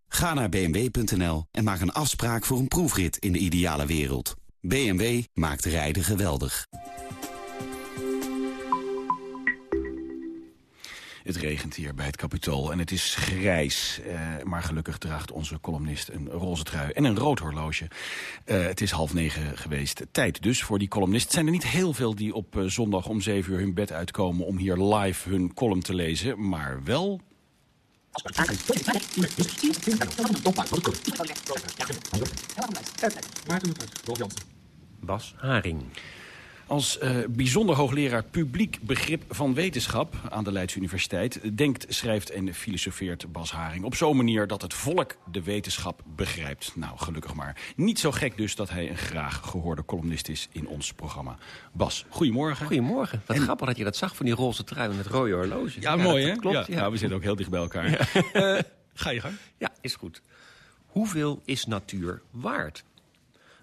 Ga naar bmw.nl en maak een afspraak voor een proefrit in de ideale wereld. BMW maakt rijden geweldig. Het regent hier bij het Capitool en het is grijs. Eh, maar gelukkig draagt onze columnist een roze trui en een rood horloge. Eh, het is half negen geweest. Tijd dus voor die columnist. zijn er niet heel veel die op eh, zondag om zeven uur hun bed uitkomen... om hier live hun column te lezen, maar wel. Bas Haring. Als uh, bijzonder hoogleraar publiek begrip van wetenschap aan de Leidse Universiteit... denkt, schrijft en filosofeert Bas Haring op zo'n manier dat het volk de wetenschap begrijpt. Nou, gelukkig maar. Niet zo gek dus dat hij een graag gehoorde columnist is in ons programma. Bas, goedemorgen. Goedemorgen. Wat grappig dat je dat zag van die roze trui met het rode horloge. Ja, mooi hè? Klopt, ja. Nou, we zitten ook heel dicht bij elkaar. Ja. Uh, ga je gang. Ja, is goed. Hoeveel is natuur waard?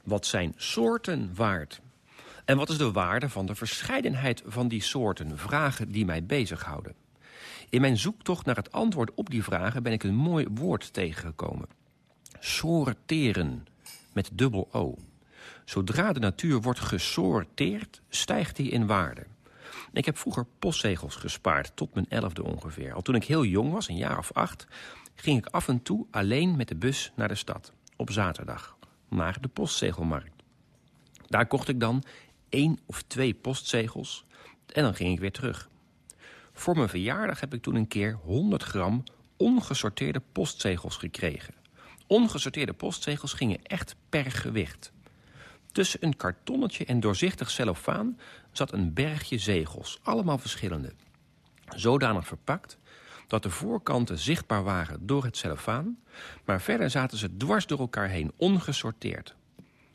Wat zijn soorten waard? En wat is de waarde van de verscheidenheid van die soorten? Vragen die mij bezighouden. In mijn zoektocht naar het antwoord op die vragen ben ik een mooi woord tegengekomen. Sorteren, met dubbel O. Zodra de natuur wordt gesorteerd, stijgt die in waarde. Ik heb vroeger postzegels gespaard, tot mijn elfde ongeveer. Al toen ik heel jong was, een jaar of acht, ging ik af en toe alleen met de bus naar de stad. Op zaterdag, naar de postzegelmarkt. Daar kocht ik dan één of twee postzegels en dan ging ik weer terug. Voor mijn verjaardag heb ik toen een keer 100 gram ongesorteerde postzegels gekregen. Ongesorteerde postzegels gingen echt per gewicht. Tussen een kartonnetje en doorzichtig cellofaan zat een bergje zegels, allemaal verschillende. Zodanig verpakt dat de voorkanten zichtbaar waren door het cellofaan... maar verder zaten ze dwars door elkaar heen, ongesorteerd.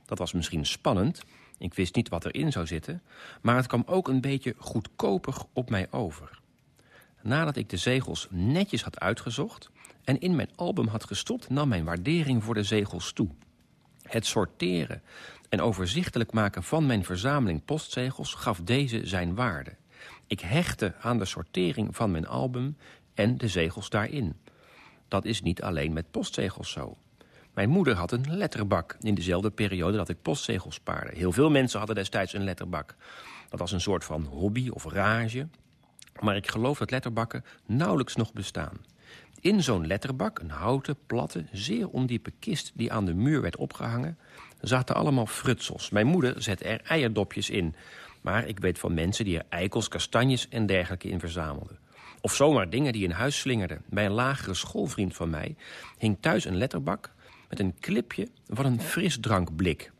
Dat was misschien spannend, ik wist niet wat erin zou zitten... maar het kwam ook een beetje goedkopig op mij over. Nadat ik de zegels netjes had uitgezocht... en in mijn album had gestopt... nam mijn waardering voor de zegels toe. Het sorteren en overzichtelijk maken van mijn verzameling postzegels... gaf deze zijn waarde. Ik hechtte aan de sortering van mijn album en de zegels daarin. Dat is niet alleen met postzegels zo. Mijn moeder had een letterbak in dezelfde periode dat ik postzegels spaarde. Heel veel mensen hadden destijds een letterbak. Dat was een soort van hobby of rage. Maar ik geloof dat letterbakken nauwelijks nog bestaan. In zo'n letterbak, een houten, platte, zeer ondiepe kist... die aan de muur werd opgehangen, zaten allemaal frutsels. Mijn moeder zette er eierdopjes in. Maar ik weet van mensen die er eikels, kastanjes en dergelijke in verzamelden. Of zomaar dingen die in huis slingerden. Bij een lagere schoolvriend van mij hing thuis een letterbak met een clipje van een frisdrankblik.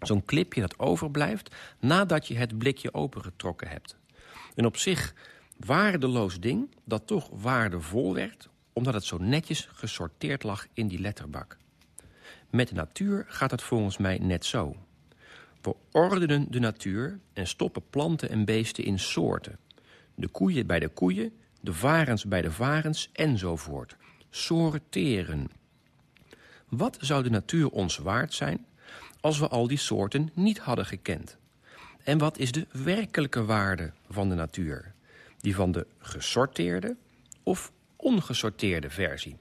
Zo'n clipje dat overblijft nadat je het blikje opengetrokken hebt. Een op zich waardeloos ding dat toch waardevol werd... omdat het zo netjes gesorteerd lag in die letterbak. Met de natuur gaat het volgens mij net zo. We ordenen de natuur en stoppen planten en beesten in soorten. De koeien bij de koeien, de varens bij de varens enzovoort. Sorteren. Wat zou de natuur ons waard zijn als we al die soorten niet hadden gekend? En wat is de werkelijke waarde van de natuur? Die van de gesorteerde of ongesorteerde versie?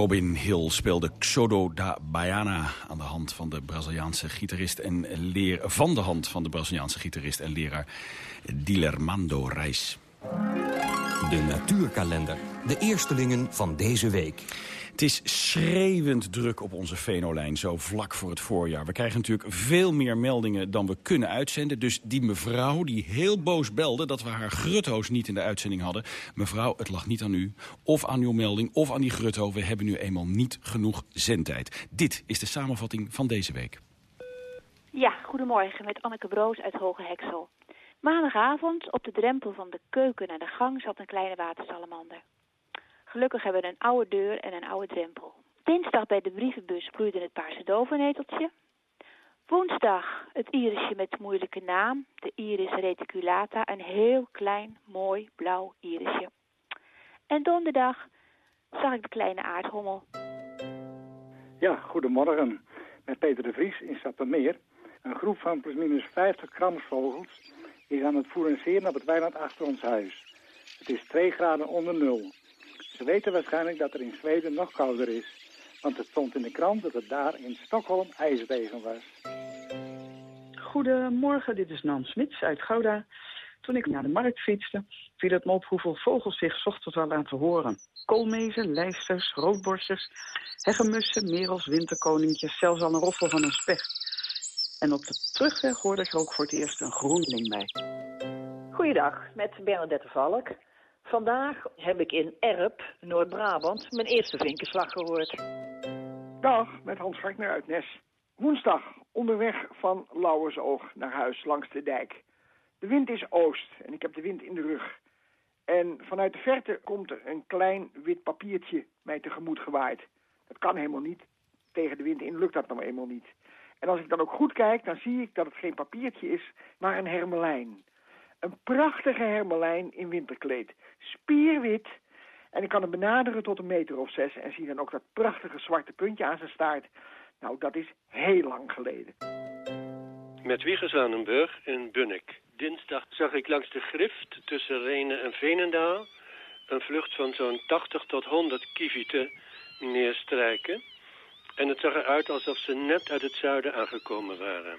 Robin Hill speelde Xodo da Baiana aan de hand van de Braziliaanse gitarist en leer van de hand van de Braziliaanse gitarist en leraar Dilermando Reis. De natuurkalender. De eerstelingen van deze week. Het is schreeuwend druk op onze Venolijn, zo vlak voor het voorjaar. We krijgen natuurlijk veel meer meldingen dan we kunnen uitzenden. Dus die mevrouw die heel boos belde dat we haar grutto's niet in de uitzending hadden. Mevrouw, het lag niet aan u, of aan uw melding, of aan die grutto. We hebben nu eenmaal niet genoeg zendtijd. Dit is de samenvatting van deze week. Ja, goedemorgen met Anneke Broos uit Hoge Heksel. Maandagavond op de drempel van de keuken naar de gang zat een kleine watersalamander. Gelukkig hebben we een oude deur en een oude drempel. Dinsdag bij de brievenbus bloeide het paarse dovenneteltje. Woensdag het irisje met de moeilijke naam, de iris reticulata, een heel klein, mooi blauw irisje. En donderdag zag ik de kleine aardhommel. Ja, goedemorgen. Met Peter de Vries in Stadtermeer. Een groep van plusminus 50 kramsvogels is aan het fourenseren op het weiland achter ons huis. Het is 2 graden onder nul. Ze weten waarschijnlijk dat er in Zweden nog kouder is. Want het stond in de krant dat het daar in Stockholm ijsregen was. Goedemorgen, dit is Nan Smits uit Gouda. Toen ik naar de markt fietste, viel het me op hoeveel vogels zich ochtends al laten horen. Koolmezen, lijsters, roodborsters, hegemussen, merels, winterkoninkjes, zelfs al een roffel van een specht. En op de terugweg hoorde ik er ook voor het eerst een groenling bij. Goeiedag, met Bernadette Valk. Vandaag heb ik in Erp, Noord-Brabant, mijn eerste vinkenslag gehoord. Dag, met Hans Gartner uit Nes. Woensdag onderweg van Lauwersoog naar huis langs de dijk. De wind is oost en ik heb de wind in de rug. En vanuit de verte komt er een klein wit papiertje mij tegemoet gewaaid. Dat kan helemaal niet. Tegen de wind in lukt dat nou eenmaal niet. En als ik dan ook goed kijk, dan zie ik dat het geen papiertje is, maar een hermelijn. Een prachtige hermelijn in winterkleed. Spierwit. En ik kan hem benaderen tot een meter of zes en zie dan ook dat prachtige zwarte puntje aan zijn staart. Nou, dat is heel lang geleden. Met Wiegers Zanenburg in Bunnik. Dinsdag zag ik langs de grift tussen Renen en Veenendaal... een vlucht van zo'n 80 tot 100 kievieten neerstrijken. En het zag eruit alsof ze net uit het zuiden aangekomen waren.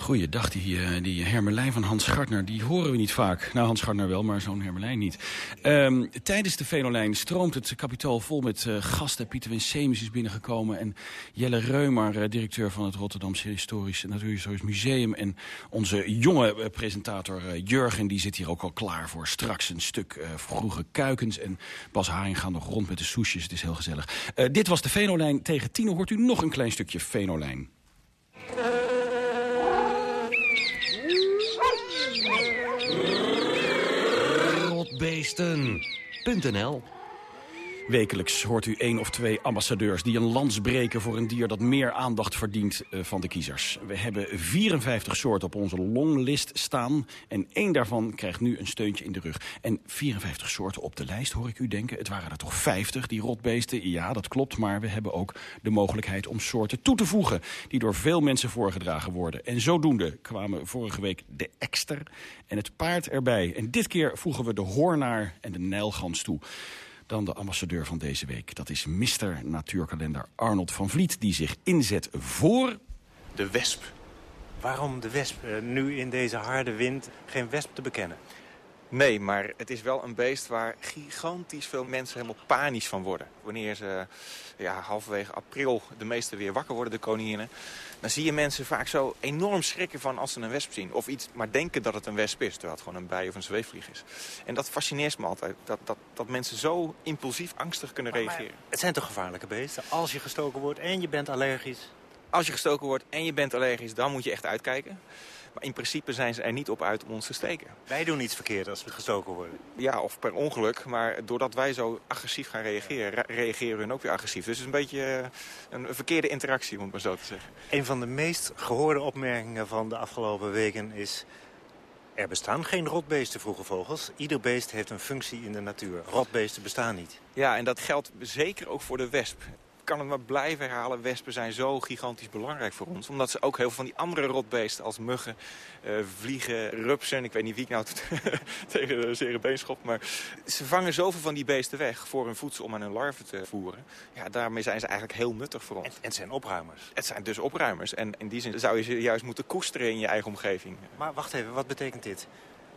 Goeiedag, die, uh, die hermelijn van Hans Gartner, die horen we niet vaak. Nou, Hans Gartner wel, maar zo'n hermelijn niet. Um, tijdens de Venolijn stroomt het kapitaal vol met uh, gasten. Pieter Winsemus is binnengekomen en Jelle Reumer, uh, directeur van het Rotterdamse Historisch, Natuurhistorisch Museum. En onze jonge presentator Jurgen, die zit hier ook al klaar voor straks een stuk vroege kuikens. En Bas Haring gaat nog rond met de soesjes, het is heel gezellig. dit was de Venolijn. Tegen tien hoort u nog een klein stukje Venolijn. Rotbeesten.nl Wekelijks hoort u één of twee ambassadeurs die een lans breken voor een dier dat meer aandacht verdient uh, van de kiezers. We hebben 54 soorten op onze longlist staan en één daarvan krijgt nu een steuntje in de rug. En 54 soorten op de lijst hoor ik u denken. Het waren er toch 50, die rotbeesten? Ja, dat klopt, maar we hebben ook de mogelijkheid om soorten toe te voegen die door veel mensen voorgedragen worden. En zodoende kwamen vorige week de ekster en het paard erbij. En dit keer voegen we de hoornaar en de nijlgans toe dan de ambassadeur van deze week. Dat is Mr. Natuurkalender Arnold van Vliet, die zich inzet voor... De wesp. Waarom de wesp? Uh, nu in deze harde wind geen wesp te bekennen. Nee, maar het is wel een beest waar gigantisch veel mensen helemaal panisch van worden. Wanneer ze ja, halverwege april de meeste weer wakker worden, de koninginnen... dan zie je mensen vaak zo enorm schrikken van als ze een wesp zien. Of iets maar denken dat het een wesp is, terwijl het gewoon een bij of een zweefvlieg is. En dat fascineert me altijd, dat, dat, dat mensen zo impulsief angstig kunnen maar, reageren. Maar het zijn toch gevaarlijke beesten? Als je gestoken wordt en je bent allergisch? Als je gestoken wordt en je bent allergisch, dan moet je echt uitkijken. Maar in principe zijn ze er niet op uit om ons te steken. Wij doen iets verkeerd als we gestoken worden. Ja, of per ongeluk. Maar doordat wij zo agressief gaan reageren, re reageren hun ook weer agressief. Dus het is een beetje een verkeerde interactie, om het maar zo te zeggen. Een van de meest gehoorde opmerkingen van de afgelopen weken is... Er bestaan geen rotbeesten, vroege vogels. Ieder beest heeft een functie in de natuur. Rotbeesten bestaan niet. Ja, en dat geldt zeker ook voor de wesp kan het maar blijven herhalen. Wespen zijn zo gigantisch belangrijk voor ons. Omdat ze ook heel veel van die andere rotbeesten als muggen, uh, vliegen, rupsen. Ik weet niet wie ik nou tegen de zere been schop. Maar ze vangen zoveel van die beesten weg voor hun voedsel om aan hun larven te voeren. Ja, daarmee zijn ze eigenlijk heel nuttig voor ons. En het zijn opruimers. Het zijn dus opruimers. En in die zin zou je ze juist moeten koesteren in je eigen omgeving. Maar wacht even, wat betekent dit?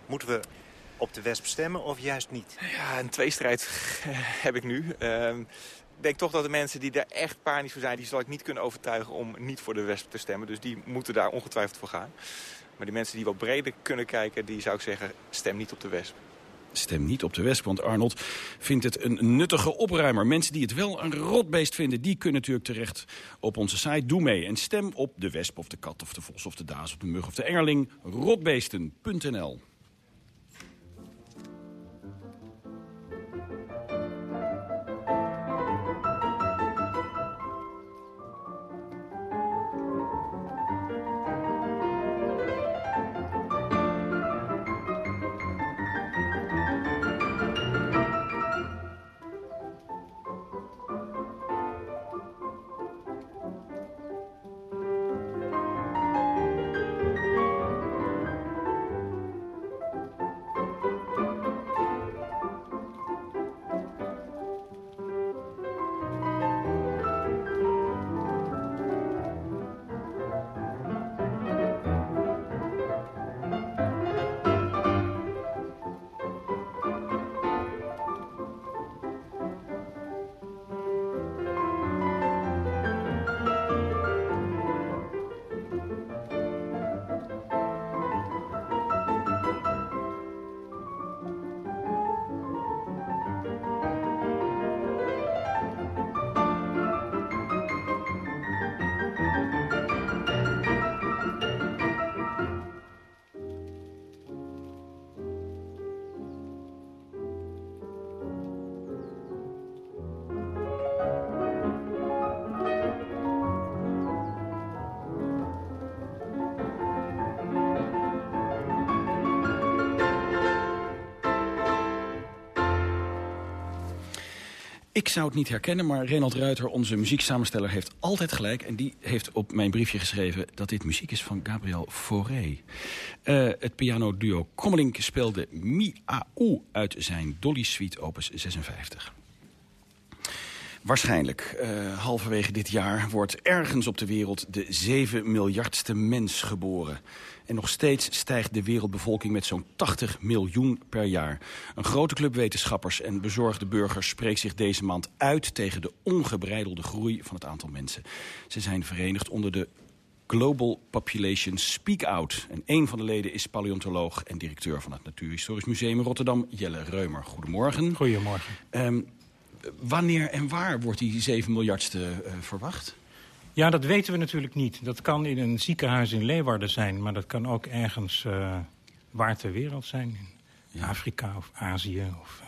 Moeten we op de wesp stemmen of juist niet? Ja, een tweestrijd heb ik nu. Uh, ik denk toch dat de mensen die daar echt panisch voor zijn... die zal ik niet kunnen overtuigen om niet voor de wesp te stemmen. Dus die moeten daar ongetwijfeld voor gaan. Maar die mensen die wat breder kunnen kijken... die zou ik zeggen, stem niet op de wesp. Stem niet op de wesp, want Arnold vindt het een nuttige opruimer. Mensen die het wel een rotbeest vinden, die kunnen natuurlijk terecht op onze site. Doe mee en stem op de wesp of de kat of de vos of de daas of de mug of de engerling. Rotbeesten.nl Ik zou het niet herkennen, maar Renald Ruiter, onze muzieksamensteller, heeft altijd gelijk. En die heeft op mijn briefje geschreven dat dit muziek is van Gabriel Fauré. Uh, het pianoduo Kommelink speelde Miau uit zijn Dolly Suite opus 56. Waarschijnlijk, uh, halverwege dit jaar, wordt ergens op de wereld de 7 miljardste mens geboren. En nog steeds stijgt de wereldbevolking met zo'n 80 miljoen per jaar. Een grote club wetenschappers en bezorgde burgers spreekt zich deze maand uit... tegen de ongebreidelde groei van het aantal mensen. Ze zijn verenigd onder de Global Population Speak Out. En een van de leden is paleontoloog en directeur van het Natuurhistorisch Museum in Rotterdam, Jelle Reumer. Goedemorgen. Goedemorgen. Um, wanneer en waar wordt die 7 miljardste uh, verwacht? Ja, dat weten we natuurlijk niet. Dat kan in een ziekenhuis in Leeuwarden zijn, maar dat kan ook ergens uh, waar ter wereld zijn. In ja. Afrika of Azië of uh,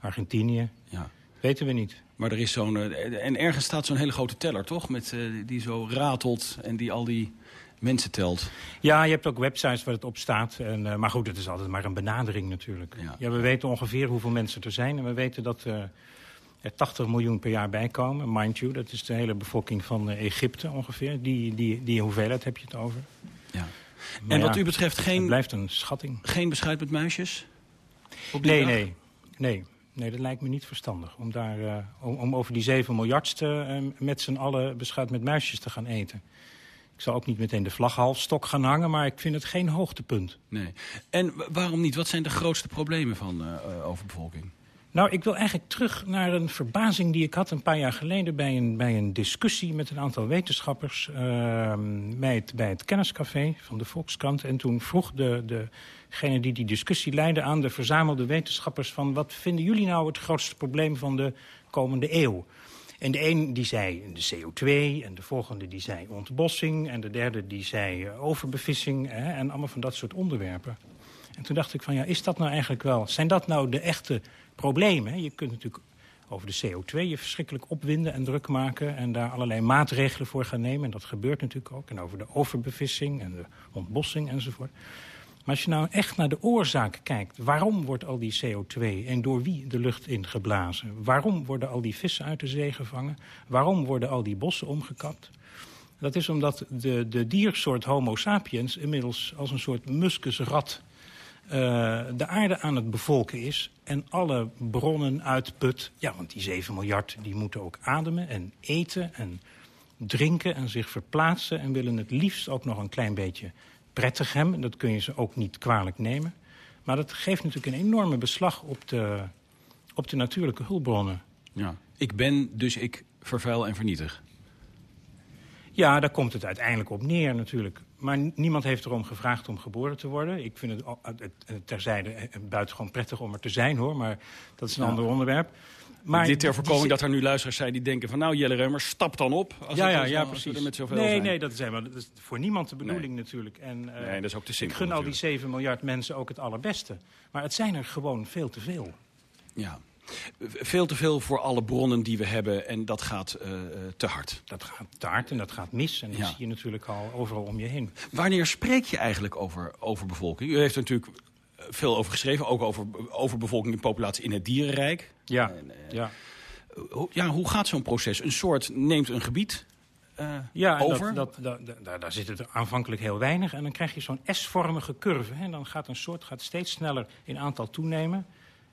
Argentinië. Ja. Weten we niet. Maar er is zo'n... En ergens staat zo'n hele grote teller, toch? Met, die zo ratelt en die al die mensen telt. Ja, je hebt ook websites waar het op staat. En, maar goed, het is altijd maar een benadering natuurlijk. Ja. ja. we weten ongeveer hoeveel mensen er zijn. En we weten dat er 80 miljoen per jaar bijkomen. Mind you, dat is de hele bevolking van uh, Egypte ongeveer. Die, die, die hoeveelheid heb je het over. Ja. en wat u betreft geen... Het blijft een schatting. Geen beschuit met muisjes? nee, nee, nee. Nee, dat lijkt me niet verstandig. Om, daar, uh, om, om, over die 7 miljardste uh, met z'n allen beschuit met muisjes te gaan eten. Ik zal ook niet meteen de vlaghalfstok gaan hangen, maar ik vind het geen hoogtepunt. Nee. En waarom niet? Wat zijn de grootste problemen van uh, overbevolking? Nou, ik wil eigenlijk terug naar een verbazing die ik had een paar jaar geleden... bij een, bij een discussie met een aantal wetenschappers uh, bij, het, bij het kenniscafé van de Volkskrant. En toen vroeg de, degene die die discussie leidde aan de verzamelde wetenschappers... van wat vinden jullie nou het grootste probleem van de komende eeuw? En de een die zei de CO2, en de volgende die zei ontbossing... en de derde die zei overbevissing hè, en allemaal van dat soort onderwerpen. En toen dacht ik van ja, is dat nou eigenlijk wel... zijn dat nou de echte problemen? Je kunt natuurlijk over de CO2 je verschrikkelijk opwinden en druk maken... en daar allerlei maatregelen voor gaan nemen. En dat gebeurt natuurlijk ook. En over de overbevissing en de ontbossing enzovoort. Maar als je nou echt naar de oorzaak kijkt... waarom wordt al die CO2 en door wie de lucht ingeblazen? Waarom worden al die vissen uit de zee gevangen? Waarom worden al die bossen omgekapt? Dat is omdat de, de diersoort Homo sapiens inmiddels als een soort muskusrat... Uh, de aarde aan het bevolken is en alle bronnen uitput. Ja, want die 7 miljard die moeten ook ademen en eten en drinken en zich verplaatsen... en willen het liefst ook nog een klein beetje prettig hebben. Dat kun je ze ook niet kwalijk nemen. Maar dat geeft natuurlijk een enorme beslag op de, op de natuurlijke hulpbronnen. Ja. Ik ben, dus ik vervuil en vernietig. Ja, daar komt het uiteindelijk op neer natuurlijk. Maar niemand heeft erom gevraagd om geboren te worden. Ik vind het, terzijde eh, buitengewoon prettig om er te zijn, hoor. Maar dat is een ander onderwerp. Maar Dit ter voorkoming dat er nu luisteraars zijn die denken van... nou, Jelle Remmer, stap dan op. Als ja, ja, ja, precies. Met zoveel nee, zijn. nee, dat is, helemaal, dat is voor niemand de bedoeling natuurlijk. En, uh, nee, dat is ook te simpel. Ik gun al die 7 miljard mensen ook het allerbeste. Maar het zijn er gewoon veel te veel. Ja. Veel te veel voor alle bronnen die we hebben en dat gaat uh, te hard. Dat gaat te hard en dat gaat mis en dat zie je natuurlijk al overal om je heen. Wanneer spreek je eigenlijk over overbevolking? U heeft er natuurlijk veel over geschreven, ook over overbevolking en populatie in het dierenrijk. Ja, en, uh, ja. Hoe, ja, hoe gaat zo'n proces? Een soort neemt een gebied uh, ja, over? Dat, dat, dat, daar, daar zit het aanvankelijk heel weinig. En dan krijg je zo'n S-vormige curve. Hè. Dan gaat een soort gaat steeds sneller in aantal toenemen.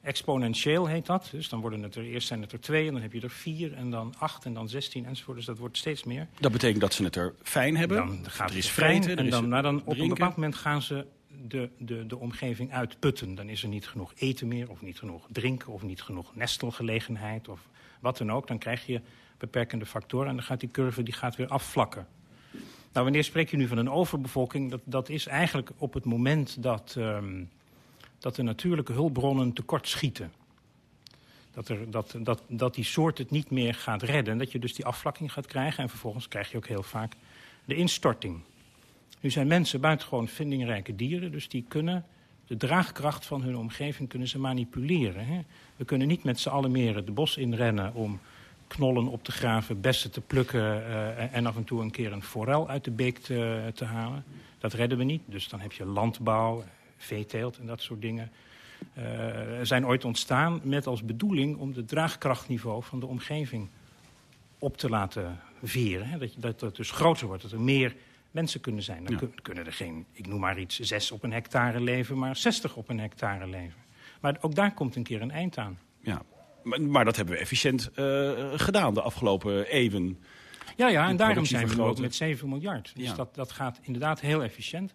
Exponentieel heet dat. Dus dan worden het er, eerst zijn het er twee en dan heb je er vier en dan acht en dan zestien enzovoort. Dus dat wordt steeds meer. Dat betekent dat ze het er fijn hebben? Dan gaat er is vreten, en dan, maar dan op een bepaald moment gaan ze de, de, de omgeving uitputten. Dan is er niet genoeg eten meer of niet genoeg drinken of niet genoeg nestelgelegenheid of wat dan ook. Dan krijg je beperkende factoren en dan gaat die curve die gaat weer afvlakken. Nou, wanneer spreek je nu van een overbevolking? Dat, dat is eigenlijk op het moment dat... Um, dat de natuurlijke hulpbronnen tekort schieten. Dat, er, dat, dat, dat die soort het niet meer gaat redden. Dat je dus die afvlakking gaat krijgen. En vervolgens krijg je ook heel vaak de instorting. Nu zijn mensen buitengewoon vindingrijke dieren. Dus die kunnen de draagkracht van hun omgeving kunnen ze manipuleren. Hè? We kunnen niet met z'n allen meer de bos inrennen om knollen op te graven, bessen te plukken... Uh, en af en toe een keer een forel uit de beek te, te halen. Dat redden we niet. Dus dan heb je landbouw, veeteelt en dat soort dingen... Uh, zijn ooit ontstaan met als bedoeling om de draagkrachtniveau van de omgeving op te laten veren. Hè? Dat, dat het dus groter wordt, dat er meer mensen kunnen zijn. Dan ja. kunnen er geen, ik noem maar iets, zes op een hectare leven, maar zestig op een hectare leven. Maar ook daar komt een keer een eind aan. Ja, maar, maar dat hebben we efficiënt uh, gedaan de afgelopen eeuwen. Ja, ja en daarom zijn we ook met 7 miljard. Dus ja. dat, dat gaat inderdaad heel efficiënt.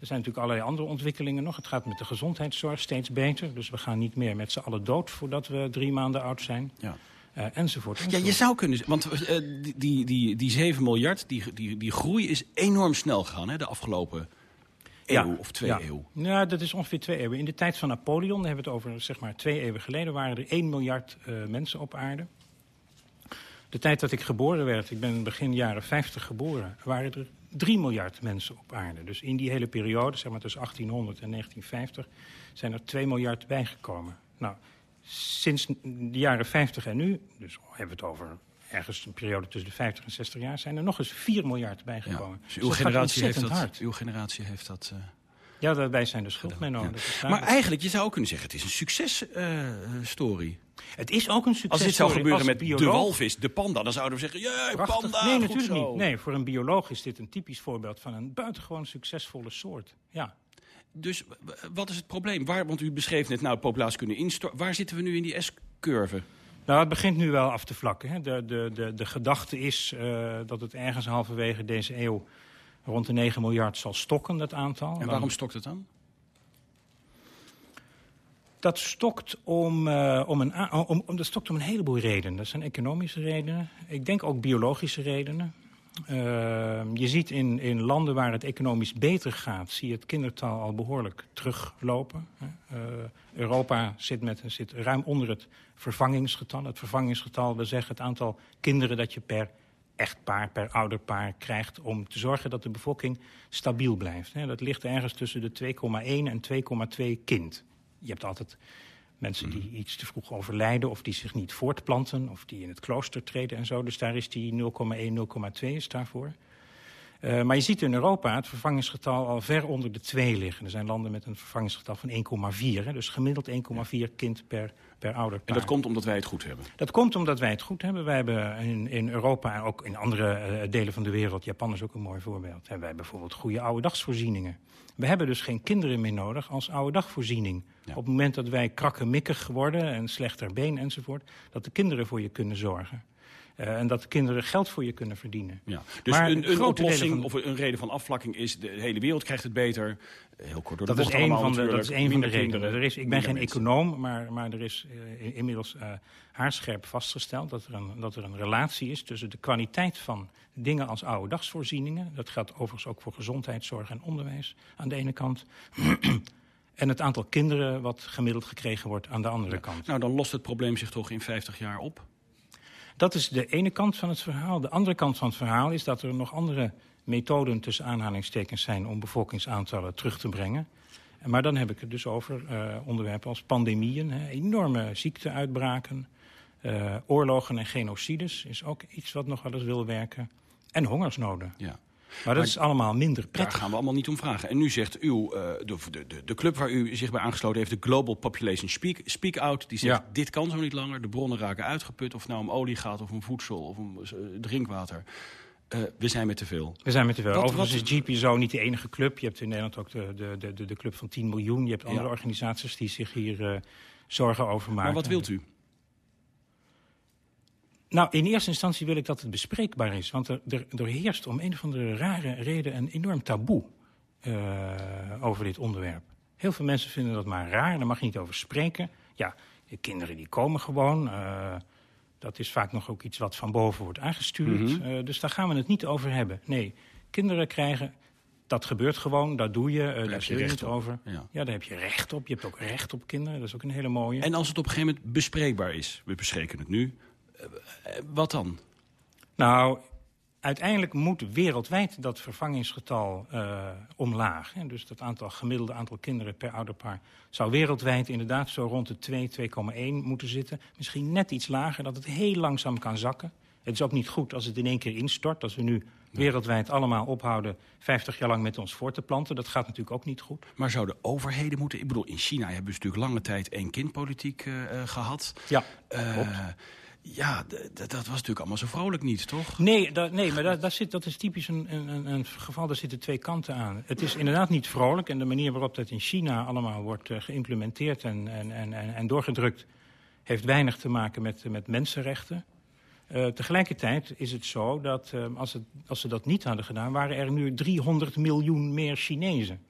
Er zijn natuurlijk allerlei andere ontwikkelingen nog. Het gaat met de gezondheidszorg steeds beter. Dus we gaan niet meer met z'n allen dood voordat we drie maanden oud zijn. Ja. Uh, enzovoort, enzovoort. Ja, je zou kunnen... Want uh, die, die, die 7 miljard, die, die, die groei is enorm snel gegaan hè, de afgelopen eeuw ja, of twee ja. eeuw. Ja, dat is ongeveer twee eeuwen. In de tijd van Napoleon, daar hebben we het over zeg maar twee eeuwen geleden... waren er 1 miljard uh, mensen op aarde. De tijd dat ik geboren werd, ik ben begin jaren 50 geboren... waren er 3 miljard mensen op aarde. Dus in die hele periode, zeg maar tussen 1800 en 1950... zijn er 2 miljard bijgekomen. Nou, sinds de jaren 50 en nu, dus hebben we het over ergens een periode tussen de 50 en 60 jaar... zijn er nog eens 4 miljard bijgekomen. Ja, dus uw, dus generatie heeft dat, hard. uw generatie heeft dat... Uh... Ja, wij zijn de schuld mee nodig. Ja. Maar eigenlijk, je zou ook kunnen zeggen, het is een successtory. Uh, het is ook een successtory. Als dit zou gebeuren met bioloog... de walvis, de panda, dan zouden we zeggen... Ja, panda, Nee, natuurlijk zo. niet. Nee, voor een bioloog is dit een typisch voorbeeld van een buitengewoon succesvolle soort. Ja. Dus wat is het probleem? Waar, want u beschreef net, nou, populatie kunnen instorten. Waar zitten we nu in die S-curve? Nou, het begint nu wel af te vlakken. Hè. De, de, de, de gedachte is uh, dat het ergens halverwege deze eeuw rond de 9 miljard zal stokken, dat aantal. En waarom stokt het dan? Dat stokt om, uh, om, een, om, om, dat stokt om een heleboel redenen. Dat zijn economische redenen. Ik denk ook biologische redenen. Uh, je ziet in, in landen waar het economisch beter gaat... zie je het kindertal al behoorlijk teruglopen. Uh, Europa zit, met, zit ruim onder het vervangingsgetal. Het vervangingsgetal wil zeggen het aantal kinderen dat je per echtpaar, per ouderpaar krijgt... om te zorgen dat de bevolking stabiel blijft. Dat ligt ergens tussen de 2,1 en 2,2 kind. Je hebt altijd mensen die iets te vroeg overlijden... of die zich niet voortplanten, of die in het klooster treden en zo. Dus daar is die 0,1, 0,2 is daarvoor. Uh, maar je ziet in Europa het vervangingsgetal al ver onder de 2 liggen. Er zijn landen met een vervangingsgetal van 1,4. Dus gemiddeld 1,4 kind per, per ouder. En dat komt omdat wij het goed hebben? Dat komt omdat wij het goed hebben. Wij hebben in, in Europa en ook in andere uh, delen van de wereld... Japan is ook een mooi voorbeeld. Hebben wij bijvoorbeeld goede oude dagsvoorzieningen. We hebben dus geen kinderen meer nodig als oude dagvoorziening. Ja. Op het moment dat wij krakkemikkig worden en slechter been enzovoort... dat de kinderen voor je kunnen zorgen. Uh, en dat de kinderen geld voor je kunnen verdienen. Ja. Dus maar een, een oplossing van... of een reden van afvlakking is... de hele wereld krijgt het beter. Heel kort door dat is een van de, Dat is een van de redenen. Er is, ik ben geen mensen. econoom, maar, maar er is uh, inmiddels uh, haarscherp vastgesteld... Dat er, een, dat er een relatie is tussen de kwaliteit van dingen als oude dagsvoorzieningen... dat geldt overigens ook voor gezondheidszorg en onderwijs aan de ene kant... en het aantal kinderen wat gemiddeld gekregen wordt aan de andere ja. kant. Nou, dan lost het probleem zich toch in 50 jaar op? Dat is de ene kant van het verhaal. De andere kant van het verhaal is dat er nog andere methoden tussen aanhalingstekens zijn om bevolkingsaantallen terug te brengen. Maar dan heb ik het dus over uh, onderwerpen als pandemieën, hè, enorme ziekteuitbraken, uh, oorlogen en genocides is ook iets wat nog wel eens wil werken. En hongersnoden. Ja. Maar dat is allemaal minder prettig. Daar gaan we allemaal niet om vragen. En nu zegt uw, uh, de, de, de club waar u zich bij aangesloten heeft... de Global Population Speak, Speak Out, die zegt... Ja. dit kan zo niet langer, de bronnen raken uitgeput... of het nou om olie gaat, of om voedsel, of om uh, drinkwater... Uh, we zijn met te veel. We zijn met te veel. Wat, Overigens wat... is GPSO niet de enige club. Je hebt in Nederland ook de, de, de, de club van 10 miljoen. Je hebt andere ja. organisaties die zich hier uh, zorgen over maken. Maar wat wilt u? Nou, in eerste instantie wil ik dat het bespreekbaar is. Want er, er, er heerst om een of andere rare reden een enorm taboe uh, over dit onderwerp. Heel veel mensen vinden dat maar raar, daar mag je niet over spreken. Ja, de kinderen die komen gewoon. Uh, dat is vaak nog ook iets wat van boven wordt aangestuurd. Mm -hmm. uh, dus daar gaan we het niet over hebben. Nee, kinderen krijgen... Dat gebeurt gewoon, dat doe je, uh, daar, heb je recht op. over. Ja. ja, daar heb je recht op. Je hebt ook recht op kinderen, dat is ook een hele mooie. En als het op een gegeven moment bespreekbaar is, we bespreken het nu... wat dan? Nou, uiteindelijk moet wereldwijd dat vervangingsgetal uh, omlaag. Hè? Dus dat aantal, gemiddelde aantal kinderen per ouderpaar zou wereldwijd inderdaad zo rond de 2, 2,1 moeten zitten. Misschien net iets lager, dat het heel langzaam kan zakken. Het is ook niet goed als het in één keer instort. Als we nu wereldwijd allemaal ophouden 50 jaar lang met ons voor te planten. Dat gaat natuurlijk ook niet goed. Maar zouden overheden moeten... Ik bedoel, in China hebben ze natuurlijk lange tijd één kindpolitiek uh, gehad. Ja, uh, klopt. Ja, dat was natuurlijk allemaal zo vrolijk niet, toch? Nee, nee maar dat, dat, zit, dat is typisch een, een, een geval, daar zitten twee kanten aan. Het is inderdaad niet vrolijk en de manier waarop dat in China allemaal wordt uh, geïmplementeerd en, en, en, en doorgedrukt... heeft weinig te maken met, met mensenrechten. Uh, tegelijkertijd is het zo dat uh, als, het, als ze dat niet hadden gedaan... waren er nu 300 miljoen meer Chinezen.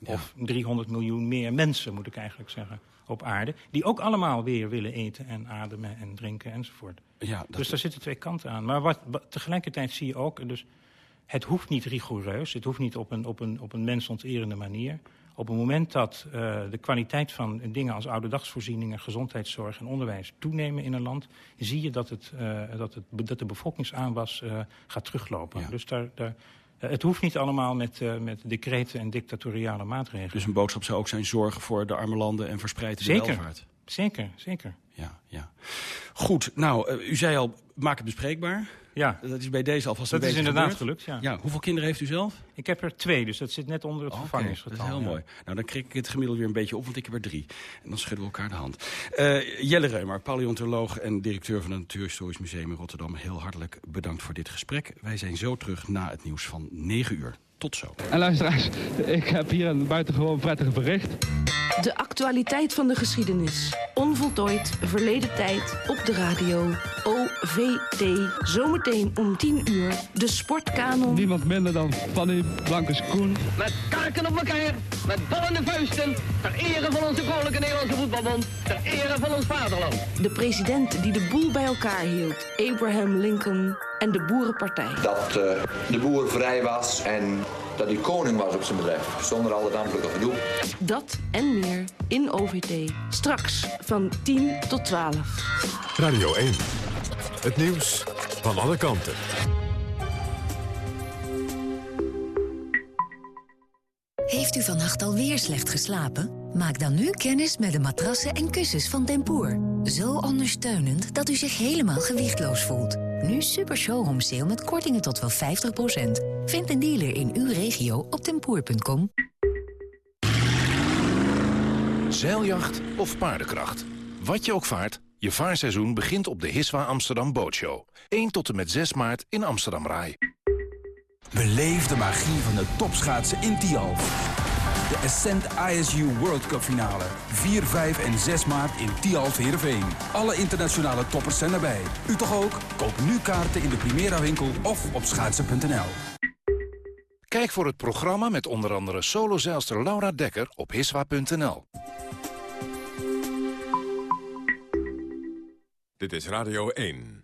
Ja. Of 300 miljoen meer mensen, moet ik eigenlijk zeggen op aarde... die ook allemaal weer willen eten en ademen en drinken enzovoort. Ja, dus daar zitten twee kanten aan. Maar wat, wat, tegelijkertijd zie je ook... Dus het hoeft niet rigoureus, het hoeft niet op een, op een, op een mensonterende manier. Op het moment dat uh, de kwaliteit van dingen als ouderdagsvoorzieningen... gezondheidszorg en onderwijs toenemen in een land... zie je dat, het, uh, dat, het, dat de bevolkingsaanwas uh, gaat teruglopen. Ja. Dus daar... daar het hoeft niet allemaal met, uh, met decreten en dictatoriale maatregelen. Dus een boodschap zou ook zijn zorgen voor de arme landen en verspreiden de welvaart. Zeker, zeker. Ja, ja. Goed, nou, uh, u zei al, maak het bespreekbaar. Ja. Dat is bij deze alvast dat een beetje Dat is inderdaad gelukt, ja. ja. Hoeveel kinderen heeft u zelf? Ik heb er twee, dus dat zit net onder het oh, vervangingsgetal. Okay. Dat is heel ja. mooi. Nou, dan krik ik het gemiddeld weer een beetje op, want ik heb er drie. En dan schudden we elkaar de hand. Uh, Jelle Reumer, paleontoloog en directeur van het Natuurhistorisch Museum in Rotterdam. Heel hartelijk bedankt voor dit gesprek. Wij zijn zo terug na het nieuws van 9 uur. Tot zo. En luisteraars, ik heb hier een buitengewoon prettig bericht. De actualiteit van de geschiedenis. Onvoltooid verleden tijd op de radio. OVT. Zometeen om 10 uur. De sportkanon. Niemand minder dan Fanny Blankes Koen. Met karken op elkaar. Met ballende vuisten. Ter ere van onze koninklijke Nederlandse voetbalbond. Ter ere van ons vaderland. De president die de boel bij elkaar hield. Abraham Lincoln en de Boerenpartij. Dat uh, de boer vrij was en dat hij koning was op zijn bedrijf. Zonder al het ambtelijke gedoe. Dat en meer in OVT. Straks van 10 tot 12. Radio 1. Het nieuws van alle kanten. Heeft u vannacht alweer slecht geslapen? Maak dan nu kennis met de matrassen en kussens van Tempoor. Zo ondersteunend dat u zich helemaal gewichtloos voelt. Nu super showroom sale met kortingen tot wel 50%. Vind een dealer in uw regio op tempoer.com. Zeiljacht of paardenkracht. Wat je ook vaart, je vaarseizoen begint op de Hiswa Amsterdam Bootshow. 1 tot en met 6 maart in Amsterdam Rai. Beleef de magie van de topschaatsen in Tialf. De Ascent ISU World Cup finale. 4, 5 en 6 maart in Tialf Heerenveen. Alle internationale toppers zijn erbij. U toch ook? Koop nu kaarten in de Primera winkel of op schaatsen.nl. Kijk voor het programma met onder andere solozeilster Laura Dekker op hiswa.nl. Dit is Radio 1.